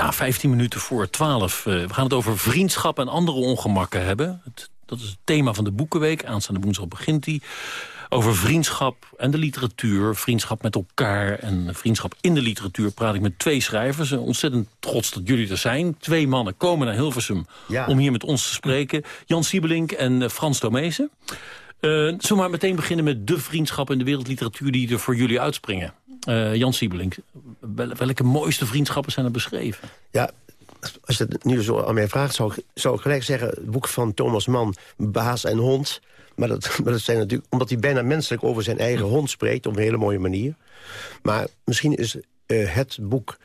Ja, 15 minuten voor 12. Uh, we gaan het over vriendschap en andere ongemakken hebben. Het, dat is het thema van de Boekenweek. Aanstaande woensdag begint die. Over vriendschap en de literatuur. Vriendschap met elkaar en vriendschap in de literatuur praat ik met twee schrijvers. Ontzettend trots dat jullie er zijn. Twee mannen komen naar Hilversum ja. om hier met ons te spreken. Jan Siebelink en uh, Frans Domezen. Uh, zullen we maar meteen beginnen met de vriendschap in de wereldliteratuur die er voor jullie uitspringen. Uh, Jan Siebelink, welke mooiste vriendschappen zijn er beschreven? Ja, als je het nu zo aan mij vraagt, zou ik, zou ik gelijk zeggen... het boek van Thomas Mann, Baas en Hond. Maar dat, (laughs) maar dat zijn natuurlijk, omdat hij bijna menselijk over zijn eigen hond spreekt... op een hele mooie manier. Maar misschien is uh, het boek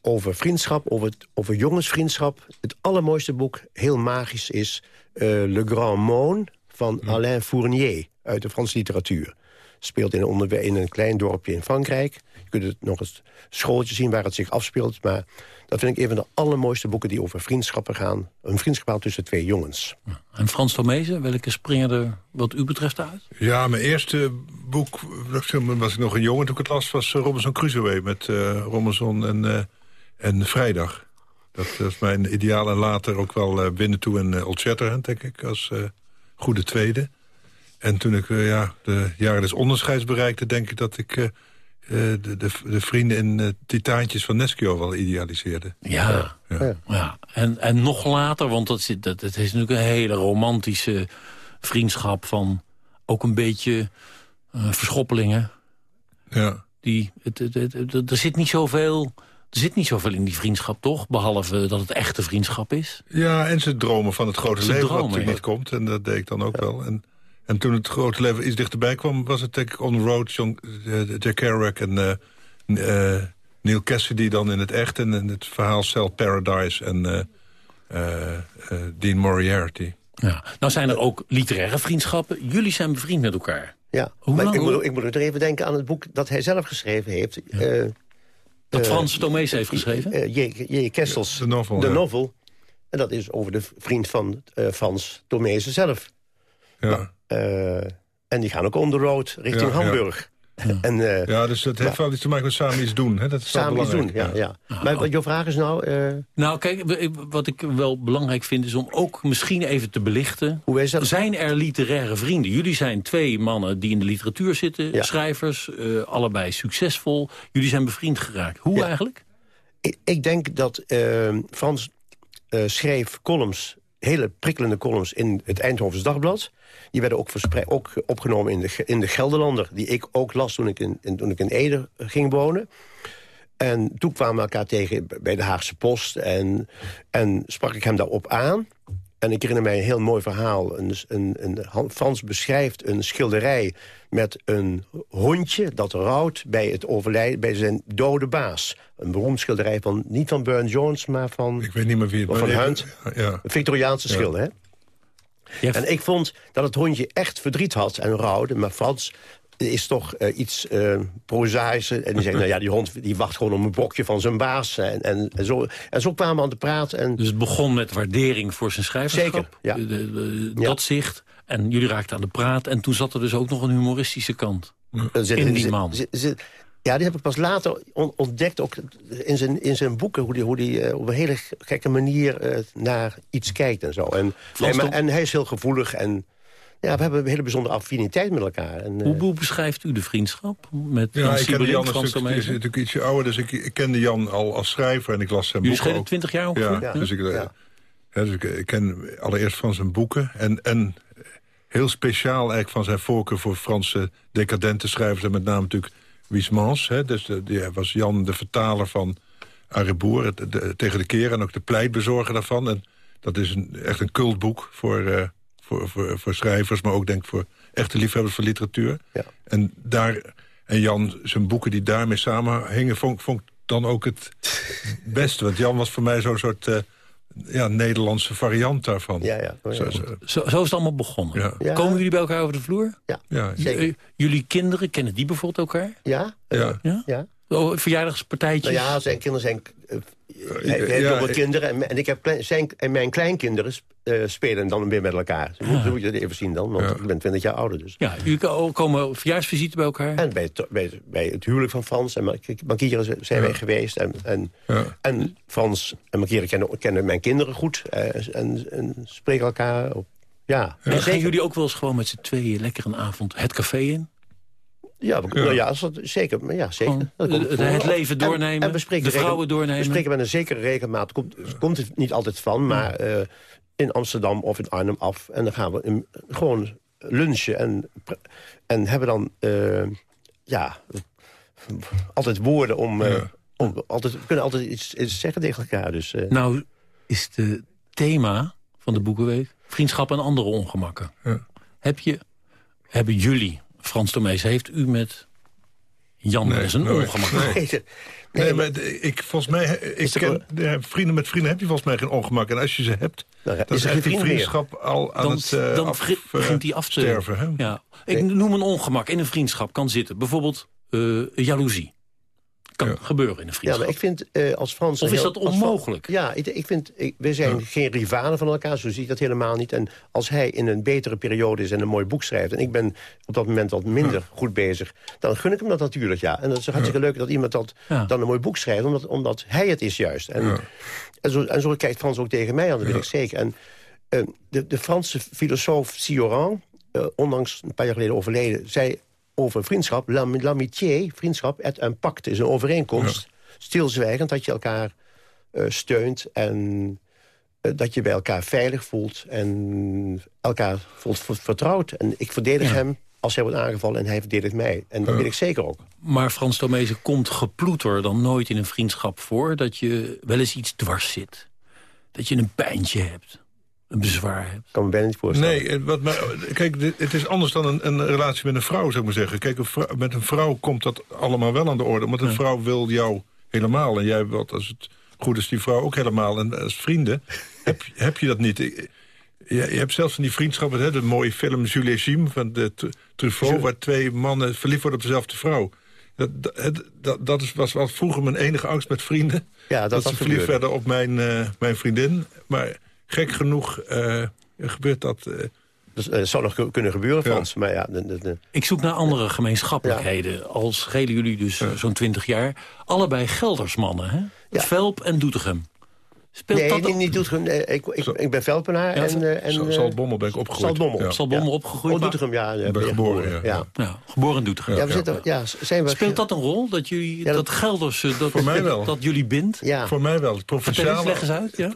over vriendschap, over, over jongensvriendschap. Het allermooiste boek, heel magisch, is uh, Le Grand Monde van Alain Fournier uit de Franse literatuur. Speelt in een, in een klein dorpje in Frankrijk. Je kunt het nog eens schooltje zien waar het zich afspeelt. Maar dat vind ik een van de allermooiste boeken die over vriendschappen gaan. Een vriendschap tussen twee jongens. En Frans Tomezen, welke springen er wat u betreft uit? Ja, mijn eerste boek, was ik nog een jongen toen ik het las... was eh, Robinson Crusoe met uh, Robinson en, uh, en Vrijdag. Dat was mijn ideaal en later ook wel uh, binnen toe en Old Shatterhand, denk ik, als goede tweede. En toen ik ja, de jaren des onderscheids bereikte, denk ik dat ik eh, de, de, de, vrienden in uh, Titaantjes van Neschio wel idealiseerde. Ja, ja. ja. En, en nog later, want dat, zit, dat, het is natuurlijk een hele romantische vriendschap... van ook een beetje uh, verschoppelingen. Ja. Die, het, het, het, er zit niet zoveel... Er zit niet zoveel in die vriendschap, toch? Behalve dat het echte vriendschap is. Ja, en ze dromen van het grote ze leven dromen, wat natuurlijk niet komt. En dat deed ik dan ook wel. En en toen het grote leven iets dichterbij kwam... was het denk ik On the Road, John, uh, Jack Kerouac en uh, uh, Neil Cassidy dan in het echt... en het verhaal Cell Paradise en Dean Moriarty. Ja. Nou zijn er ook literaire vriendschappen. Jullie zijn bevriend met elkaar. Ja, Hoe maar lang? ik moet, ik moet er even denken aan het boek dat hij zelf geschreven heeft. Ja. dat Frans Tomees heeft geschreven? J. Kessels, de novel. De ja. novel. En dat is over de vriend van Frans Tomezen zelf. Ja. Uh, en die gaan ook on the road richting Ja. Hamburg. Ja. En, uh, Ja, dus het heeft wel iets te maken met samen iets doen. Hè? Dat is samen iets doen, belangrijk, ja. ja. Maar wat jouw vraag is nou... eh, Nou, kijk, wat ik wel belangrijk vind is om ook misschien even te belichten... Hoe is dat? Zijn er literaire vrienden? Jullie zijn twee mannen die in de literatuur zitten, Ja. schrijvers, eh, allebei succesvol. Jullie zijn bevriend geraakt. Hoe Ja. eigenlijk? ik, ik denk dat eh, Frans eh, schreef columns, hele prikkelende columns... in het Eindhovens Dagblad. Die werden ook, ook opgenomen in de, in de Gelderlander... die ik ook las toen ik in, in- toen ik in Ede ging wonen. En toen kwamen we elkaar tegen bij de Haagse Post... en, en sprak ik hem daarop aan... En ik herinner mij een heel mooi verhaal. Een, een, een, Frans beschrijft een schilderij met een hondje dat rouwt bij het overlijden bij zijn dode baas. Een beroemd schilderij van, niet van Burne-Jones, maar van, Ik weet niet meer wie het van Hunt. Ja. Een Victoriaanse Ja. schilder, hè? En ik vond dat het hondje echt verdriet had en rouwde. Maar Frans is toch eh, iets eh prozaïscher. En die zegt, nou ja, die hond die wacht gewoon op een bokje van zijn baas. En, en, en, zo, en zo kwamen we aan de praat. En Dus het begon met waardering voor zijn schrijverschap. Zeker, ja. De- de- de- Ja. Dat zicht. En jullie raakten aan de praat. En toen zat er dus ook nog een humoristische kant zit- in die man. Ja, die heb ik pas later on- ontdekt, ook in zijn, in zijn boeken... hoe hij hoe die, eh, op een hele gekke manier eh, naar iets kijkt en zo. En, nee, maar, en hij is heel gevoelig en ja, we hebben een hele bijzondere affiniteit met elkaar. En, eh, Hoe, hoe beschrijft u de vriendschap met Ja, Jan ik Siebelink, Jan Frans natuurlijk, is natuurlijk ietsje ouder, dus ik, ik kende Jan al als schrijver en ik las zijn Jullie boeken ook. 20 jaar ongeveer? Ja, dus, ik, eh, ja, dus ik, ik ken allereerst van zijn boeken en, en heel speciaal eigenlijk van zijn voorkeur voor Franse decadente schrijvers en met name natuurlijk Huysmans. Hè, dus de, die was Jan de vertaler van Arreboer de- tegen de keren en ook de pleitbezorger daarvan. En dat is een, echt een cultboek voor, eh, voor, voor, voor schrijvers, maar ook denk ik voor echte liefhebbers van literatuur. En, daar, en Jan, zijn boeken die daarmee samenhingen, vond, vond ik dan ook het beste. Want Jan was voor mij zo'n soort eh, ja, Nederlandse variant daarvan. Ja, ja. Oh, ja. Zo, zo. Is het allemaal begonnen. Ja. Ja. Komen jullie bij elkaar over de vloer? Ja, Ja, J- zeker. jullie kinderen, kennen die bijvoorbeeld elkaar? Ja? Ja. Ja? Oh, verjaardagspartijtjes? Nou ja, zijn kinderen zijn... eh, hij heeft ja, ook wel ik- kinderen en, en ik heb klein, zijn, en mijn kleinkinderen sp- eh, spelen dan weer met elkaar. Zo moet, zo moet je dat even zien dan, want Ja. ik ben 20 jaar ouder dus. Ja, jullie ko- komen verjaarsvisite bij elkaar? En bij het, bij, het- bij het huwelijk van Frans en z- zijn wij geweest. En, en, Ja. en Frans en Markieren kennen, kennen mijn kinderen goed. eh, en, en spreken elkaar op. Ja, En zeker. jullie ook wel eens gewoon met z'n tweeën lekker een avond het café in? Ja, we, Nou ja dat, zeker. Maar ja, zeker. Gewoon, Dat komt voor. het leven En- doornemen, en we spreken de vrouwen doornemen. We spreken met een zekere regelmaat. Komt, komt het niet altijd van, maar eh, in Amsterdam of in Arnhem af. En dan gaan we in- gewoon lunchen. En, en hebben dan, eh, ja, altijd woorden om... eh, om altijd, we kunnen altijd iets, iets zeggen tegen elkaar. Dus, eh, Nou is het thema van de Boekenweek vriendschap en andere ongemakken. Ja. Heb je, hebben jullie, Frans Tomees, heeft u met Jan Nee, is een ongemak. Nee. Nee, maar ik, volgens mij, ik ken, ja, vrienden met vrienden heb je volgens mij geen ongemak. En als je ze hebt, Nou dan is is er geen die meer. vriendschap al aan Dan, het eh, dan af- eh, begint hij af te sterven. Hè? Ja. Ik noem een ongemak in een vriendschap kan zitten. Bijvoorbeeld eh, jaloezie. Kan gebeuren in een Ja, vriendschap. maar ik vind eh, als Frans... Of is dat onmogelijk? Ja, ik, ik vind, ik, we zijn geen rivalen van elkaar, zo zie ik dat helemaal niet. En als hij in een betere periode is en een mooi boek schrijft... en ik ben op dat moment wat minder goed bezig... dan gun ik hem dat natuurlijk, ja. En dat is hartstikke leuk dat iemand dat, Ja. dan een mooi boek schrijft... omdat, omdat hij het is juist. En, en, zo, en zo kijkt Frans ook tegen mij aan, dat weet ik zeker. En eh, de, de Franse filosoof Sioran, eh, onlangs een paar jaar geleden overleden... zei over vriendschap, l'am- l'amitié, vriendschap, et un pacte, is een overeenkomst. Stilzwijgend, dat je elkaar eh, steunt en eh, dat je bij elkaar veilig voelt en elkaar voelt vertrouwd. En ik verdedig hem als hij wordt aangevallen en hij verdedigt mij. En dat weet ik zeker ook. Maar Frans Tomezen komt geploeter dan nooit in een vriendschap voor... dat je wel eens iets dwars zit. Dat je een pijntje hebt. Een bezwaar hebt. kan me bijna niet voorstellen. Nee, eh, wat, maar, kijk, dit- het is anders dan een, een relatie met een vrouw, zou ik maar zeggen. Kijk, een met een vrouw komt dat allemaal wel aan de orde. Want een vrouw wil jou helemaal. En jij wilt, als het goed is, die vrouw ook helemaal. En als vrienden (laughs) heb, je- heb je dat niet. Ik- Je, je hebt zelfs van die vriendschappen, hè, de mooie film Jules Jim van de Tr- Truffaut... waar twee mannen verliefd worden op dezelfde vrouw. Dat, dat, het- dat, dat is, was, was vroeger mijn enige angst met vrienden. Ja, dat ze verliefd werden op mijn, eh, mijn vriendin. Maar gek genoeg eh, gebeurt dat... eh, Dus, eh, het zou nog ku- kunnen gebeuren, Frans. Maar ja, de, de, de- Ik zoek naar andere gemeenschappelijkheden. Al schelen jullie dus eh, zo'n twintig jaar. Allebei Geldersmannen, hè? Velp en Doetinchem. Speelt nee, dat nee, niet Doetinchem. Nee, ik, ik, ik ben Velpenaar. Ja, en, eh, en, Zal- eh, Zaltbommel ben ik opgegroeid. Zaltbommel. Ja. Zaltbommel opgegroeid, Oh, Doetinchem, ja. ja, ben ben geboren, ja. ja. Ja, geboren in Doetinchem. Ja, we zitten, ja, zijn we... Speelt dat een rol? Dat, jullie, Ja, dat, Gelderse, dat, Voor mij wel. dat jullie bindt? Ja. Voor mij wel. Het Vertel eens, provinciale... leg eens uit. Ja?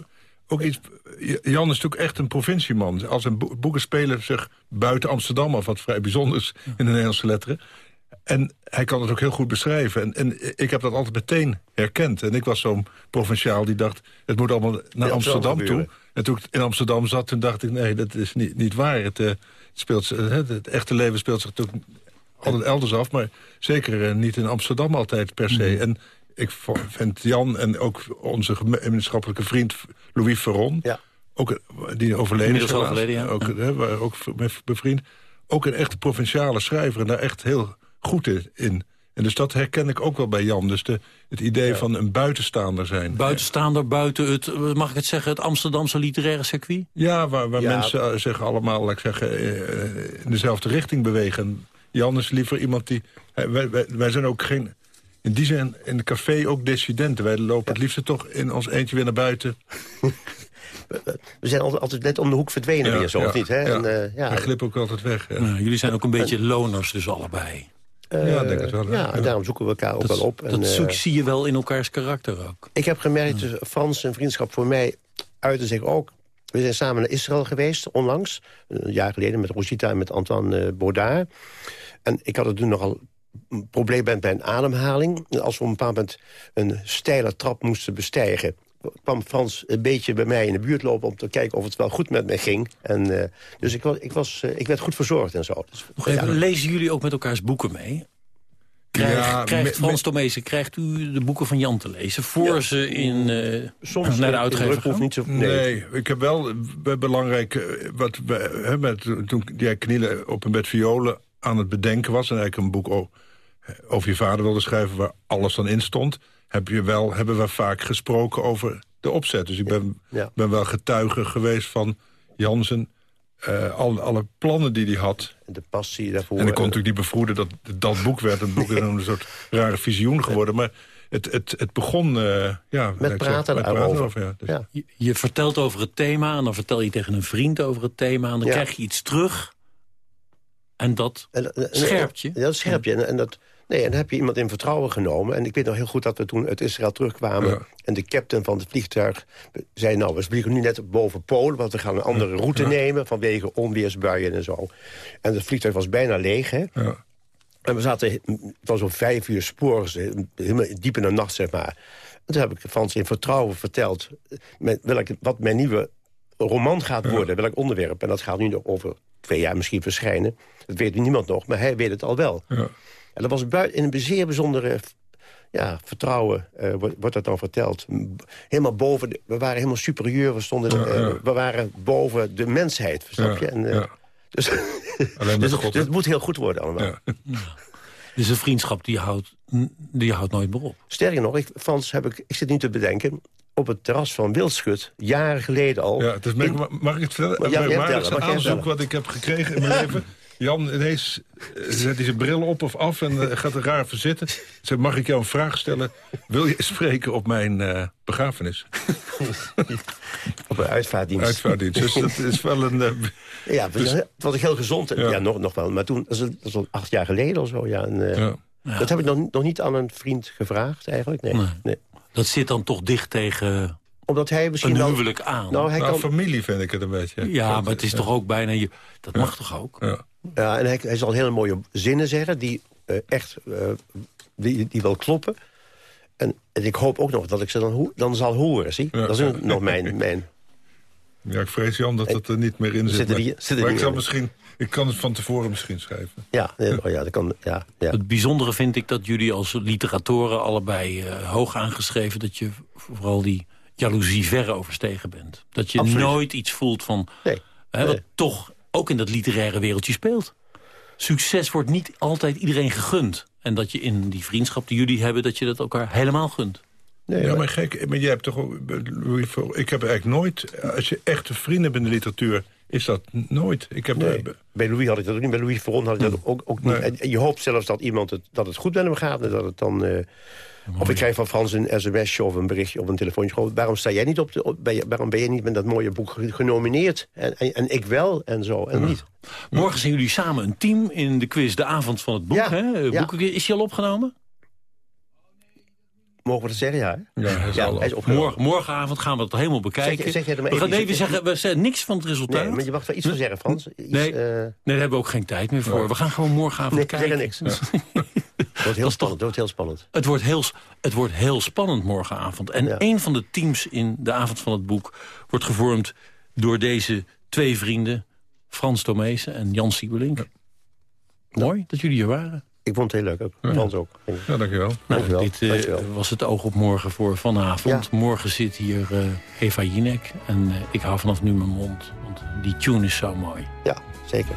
Ook iets, Jan is natuurlijk echt een provincieman. Als een bo boeken spelen zich buiten Amsterdam af... wat vrij bijzonder is in de Nederlandse letteren. En hij kan het ook heel goed beschrijven. En, en ik heb dat altijd meteen herkend. En ik was zo'n provinciaal die dacht... het moet allemaal naar Ja, Amsterdam toe. En toen ik in Amsterdam zat, toen dacht ik... nee, dat is niet, niet waar. Het, eh, speelt, het, het echte leven speelt zich natuurlijk altijd elders af... maar zeker eh, niet in Amsterdam altijd per se. En ik vind Jan en ook onze gemeenschappelijke vriend Louis Ferron... Ja. Ook, een- die overleden is overleden, ja. Ook, hè, waar ook bevriend. Ook een echte provinciale schrijver en daar echt heel goed in. En dus dat herken ik ook wel bij Jan. Dus de, het idee van een buitenstaander zijn. Buitenstaander, buiten het, eh, mag ik het zeggen, het Amsterdamse literaire circuit? Ja, waar, waar Ja. mensen eh, zich allemaal, laat ik zeggen, eh, in dezelfde richting bewegen. Jan is liever iemand die... wij, wij, wij zijn ook geen... In die zin in het café ook dissidenten. Wij lopen het liefst toch in ons eentje weer naar buiten. (laughs) We zijn altijd, altijd net om de hoek verdwenen weer, zo of niet? Hè? Ja. En, eh, glippen ook altijd weg. ja. Nou, jullie zijn ook een beetje loners dus allebei. eh, ja, denk het wel, hè? Ja, en daarom zoeken we elkaar ook Dat, wel op. dat en, eh, zoek- zie je wel in elkaars karakter ook. Ik heb gemerkt, dus Frans en vriendschap voor mij uiten zich ook. We zijn samen naar Israël geweest, onlangs. Een jaar geleden met Rosita en met Antoine Baudard. En ik had het toen nogal een probleem bij mijn ademhaling. Als we op een bepaald moment een steile trap moesten bestijgen... kwam Frans een beetje bij mij in de buurt lopen... om te kijken of het wel goed met me ging. En, eh, dus ik, was, ik, was, eh, ik werd goed verzorgd en zo. Dus, Nog even, ja. lezen jullie ook met elkaars boeken mee? Krijgt, Ja, krijgt me- Frans Tomezen, krijgt u de boeken van Jan te lezen... voor ze in, eh, Soms naar de uitgever gaan? niet zo... Nee. ik heb wel belangrijk... Wat, we- hè, met, toen jij knielen op een bed violen aan het bedenken was... en eigenlijk een boek over je vader wilde schrijven... waar alles dan in stond... Heb je wel, hebben we vaak gesproken over de opzet. Dus ik ben, Ja. ben wel getuige geweest van Jansen... eh, alle, alle plannen die hij had. En de passie daarvoor. En ik kon eh, natuurlijk niet bevroeden dat dat boek werd. Een boek is een (laughs) soort rare visioen geworden. Maar het, het, het begon... eh, ja, Met praten zeggen, met erover. ja. Dus- Ja. Je, je vertelt over het thema en dan vertel je tegen een vriend over het thema... en dan Ja. krijg je iets terug en dat En, en- en- scherpt je. Ja, dat scherpt je. En, en, dat, nee, en dan heb je iemand in vertrouwen genomen. En ik weet nog heel goed dat we toen uit Israël terugkwamen. Ja. En de captain van het vliegtuig zei... nou, we vliegen nu net boven Polen... want we gaan een andere route nemen vanwege onweersbuien en zo. En het vliegtuig was bijna leeg, hè? Ja. En we zaten, het was om vijf uur sporen, helemaal diep in de nacht, zeg maar. En toen heb ik Frans in vertrouwen verteld... Met welk, wat mijn nieuwe roman gaat worden, welk onderwerp. En dat gaat nu nog over twee jaar misschien verschijnen. Dat weet niemand nog, maar hij weet het al wel. Ja. En dat was buiten, in een zeer bijzondere ja, vertrouwen, uh, wordt, wordt dat dan verteld. Helemaal boven, de, we waren helemaal superieur, we, stonden, Ja, ja. uh, we waren boven de mensheid, snap je? En, uh, ja. Dus, (laughs) Alleen (laughs) dus, God, dus het moet heel goed worden allemaal. (laughs) Dus een vriendschap die houdt, die houdt nooit meer op. Sterker nog, ik, Frans, heb ik, ik zit nu te bedenken... op het terras van Wildschut, jaren geleden al... Ja, dus mag, mag ik het vertellen? Ja, aanzoek wat ik heb gekregen in mijn (clears throat) leven. Jan ineens eh, zet hij zijn bril op of af en eh, gaat er raar voor zitten. Zegt, mag ik jou een vraag stellen? Wil je spreken op mijn eh, begrafenis? (laughs) op een uitvaartdienst. Uitvaartdienst. Dus dat is wel een... (laughs) Ja, het was- dus- het was heel gezond. Ja, nog, nog wel. Maar toen, dat is al acht jaar geleden of zo. Ja, en, eh, Dat heb ik nog, nog niet aan een vriend gevraagd eigenlijk. Nee. nee. Dat zit dan toch dicht tegen Omdat hij misschien een dan- huwelijk aan. Nou, hij nou, kan- familie vind ik het een beetje. Ja, maar het is Ja. toch ook bijna... Je, dat mag toch ook? Ja, en hij, hij zal hele mooie zinnen zeggen die eh, echt eh, die, die wel kloppen. En, en ik hoop ook nog dat ik ze dan, ho- dan zal horen. Zie? Dat is ja. nog mijn... mijn Ja, ik vrees Jan dat het er niet meer in zit. Zit er maar zit er ik zal misschien... Ik kan het van tevoren misschien schrijven. ja, nee, oh ja, dat kan... Ja, ja. Het bijzondere vind ik dat jullie als literatoren allebei eh, hoog aangeschreven... dat je vooral die jaloezie ver overstegen bent. Dat je Absoluut. nooit iets voelt van... Nee. Hè, wat Nee. toch ook in dat literaire wereldje speelt. Succes wordt niet altijd iedereen gegund. En dat je in die vriendschap die jullie hebben... dat je dat elkaar helemaal gunt. ja, maar gek, maar jij hebt toch ook... Ik heb eigenlijk nooit... Als je echte vrienden bent in de literatuur... is dat nooit. Ik heb... Nee, eh, bij Louis had ik dat ook niet. Bij Louis Veron had ik dat ook, ook niet. En je hoopt zelfs dat iemand het, dat het goed met hem gaat. En dat het dan... eh, of ik krijg van Frans een sms'je of een berichtje of een telefoontje. Waarom sta jij niet op de... Op, ben je, waarom ben je niet met dat mooie boek ge- genomineerd? En, en, en ik wel en zo. En niet. Morgen zijn jullie samen een team in de quiz De Avond van het Boek. Ja, hè? ja. Boeken, is die al opgenomen? Mogen we dat zeggen, ja? hè? Ja, hij is hij. Morgen, morgenavond gaan we het helemaal bekijken. Zeg- zeg jij er maar we gaan even- even zeggen, we zeggen niks van het resultaat. Nee, maar je mag er iets van zeggen, Frans. Iets, Nee, eh, nee, daar hebben we ook geen tijd meer voor. We gaan gewoon morgenavond nee, kijken. zeggen niks. Het wordt heel spannend. Het wordt heel spannend. Het wordt heel, het wordt heel spannend morgenavond. En een van de teams in de avond van het boek... wordt gevormd door deze twee vrienden... Frans Tomezen en Jan Siebelink. Mooi dat jullie hier waren. Ik vond het heel leuk ook. Frans ook. Ja, dankjewel. Nou, Dankjewel. dit eh, Dankjewel. was het oog op morgen voor vanavond. Morgen zit hier eh, Eva Jinek. En eh, ik hou vanaf nu mijn mond. Want die tune is zo mooi. Ja, zeker.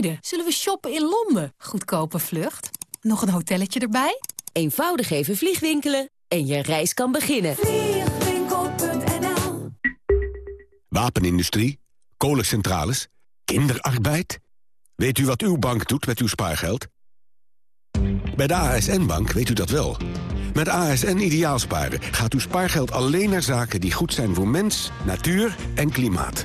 Zullen we shoppen in Londen? Goedkope vlucht. Nog een hotelletje erbij? Eenvoudig even vliegwinkelen en je reis kan beginnen. Vliegwinkel.nl Wapenindustrie, kolencentrales, kinderarbeid. Weet u wat uw bank doet met uw spaargeld? Bij de ASN-bank weet u dat wel. Met ASN Ideaalsparen gaat uw spaargeld alleen naar zaken die goed zijn voor mens, natuur en klimaat.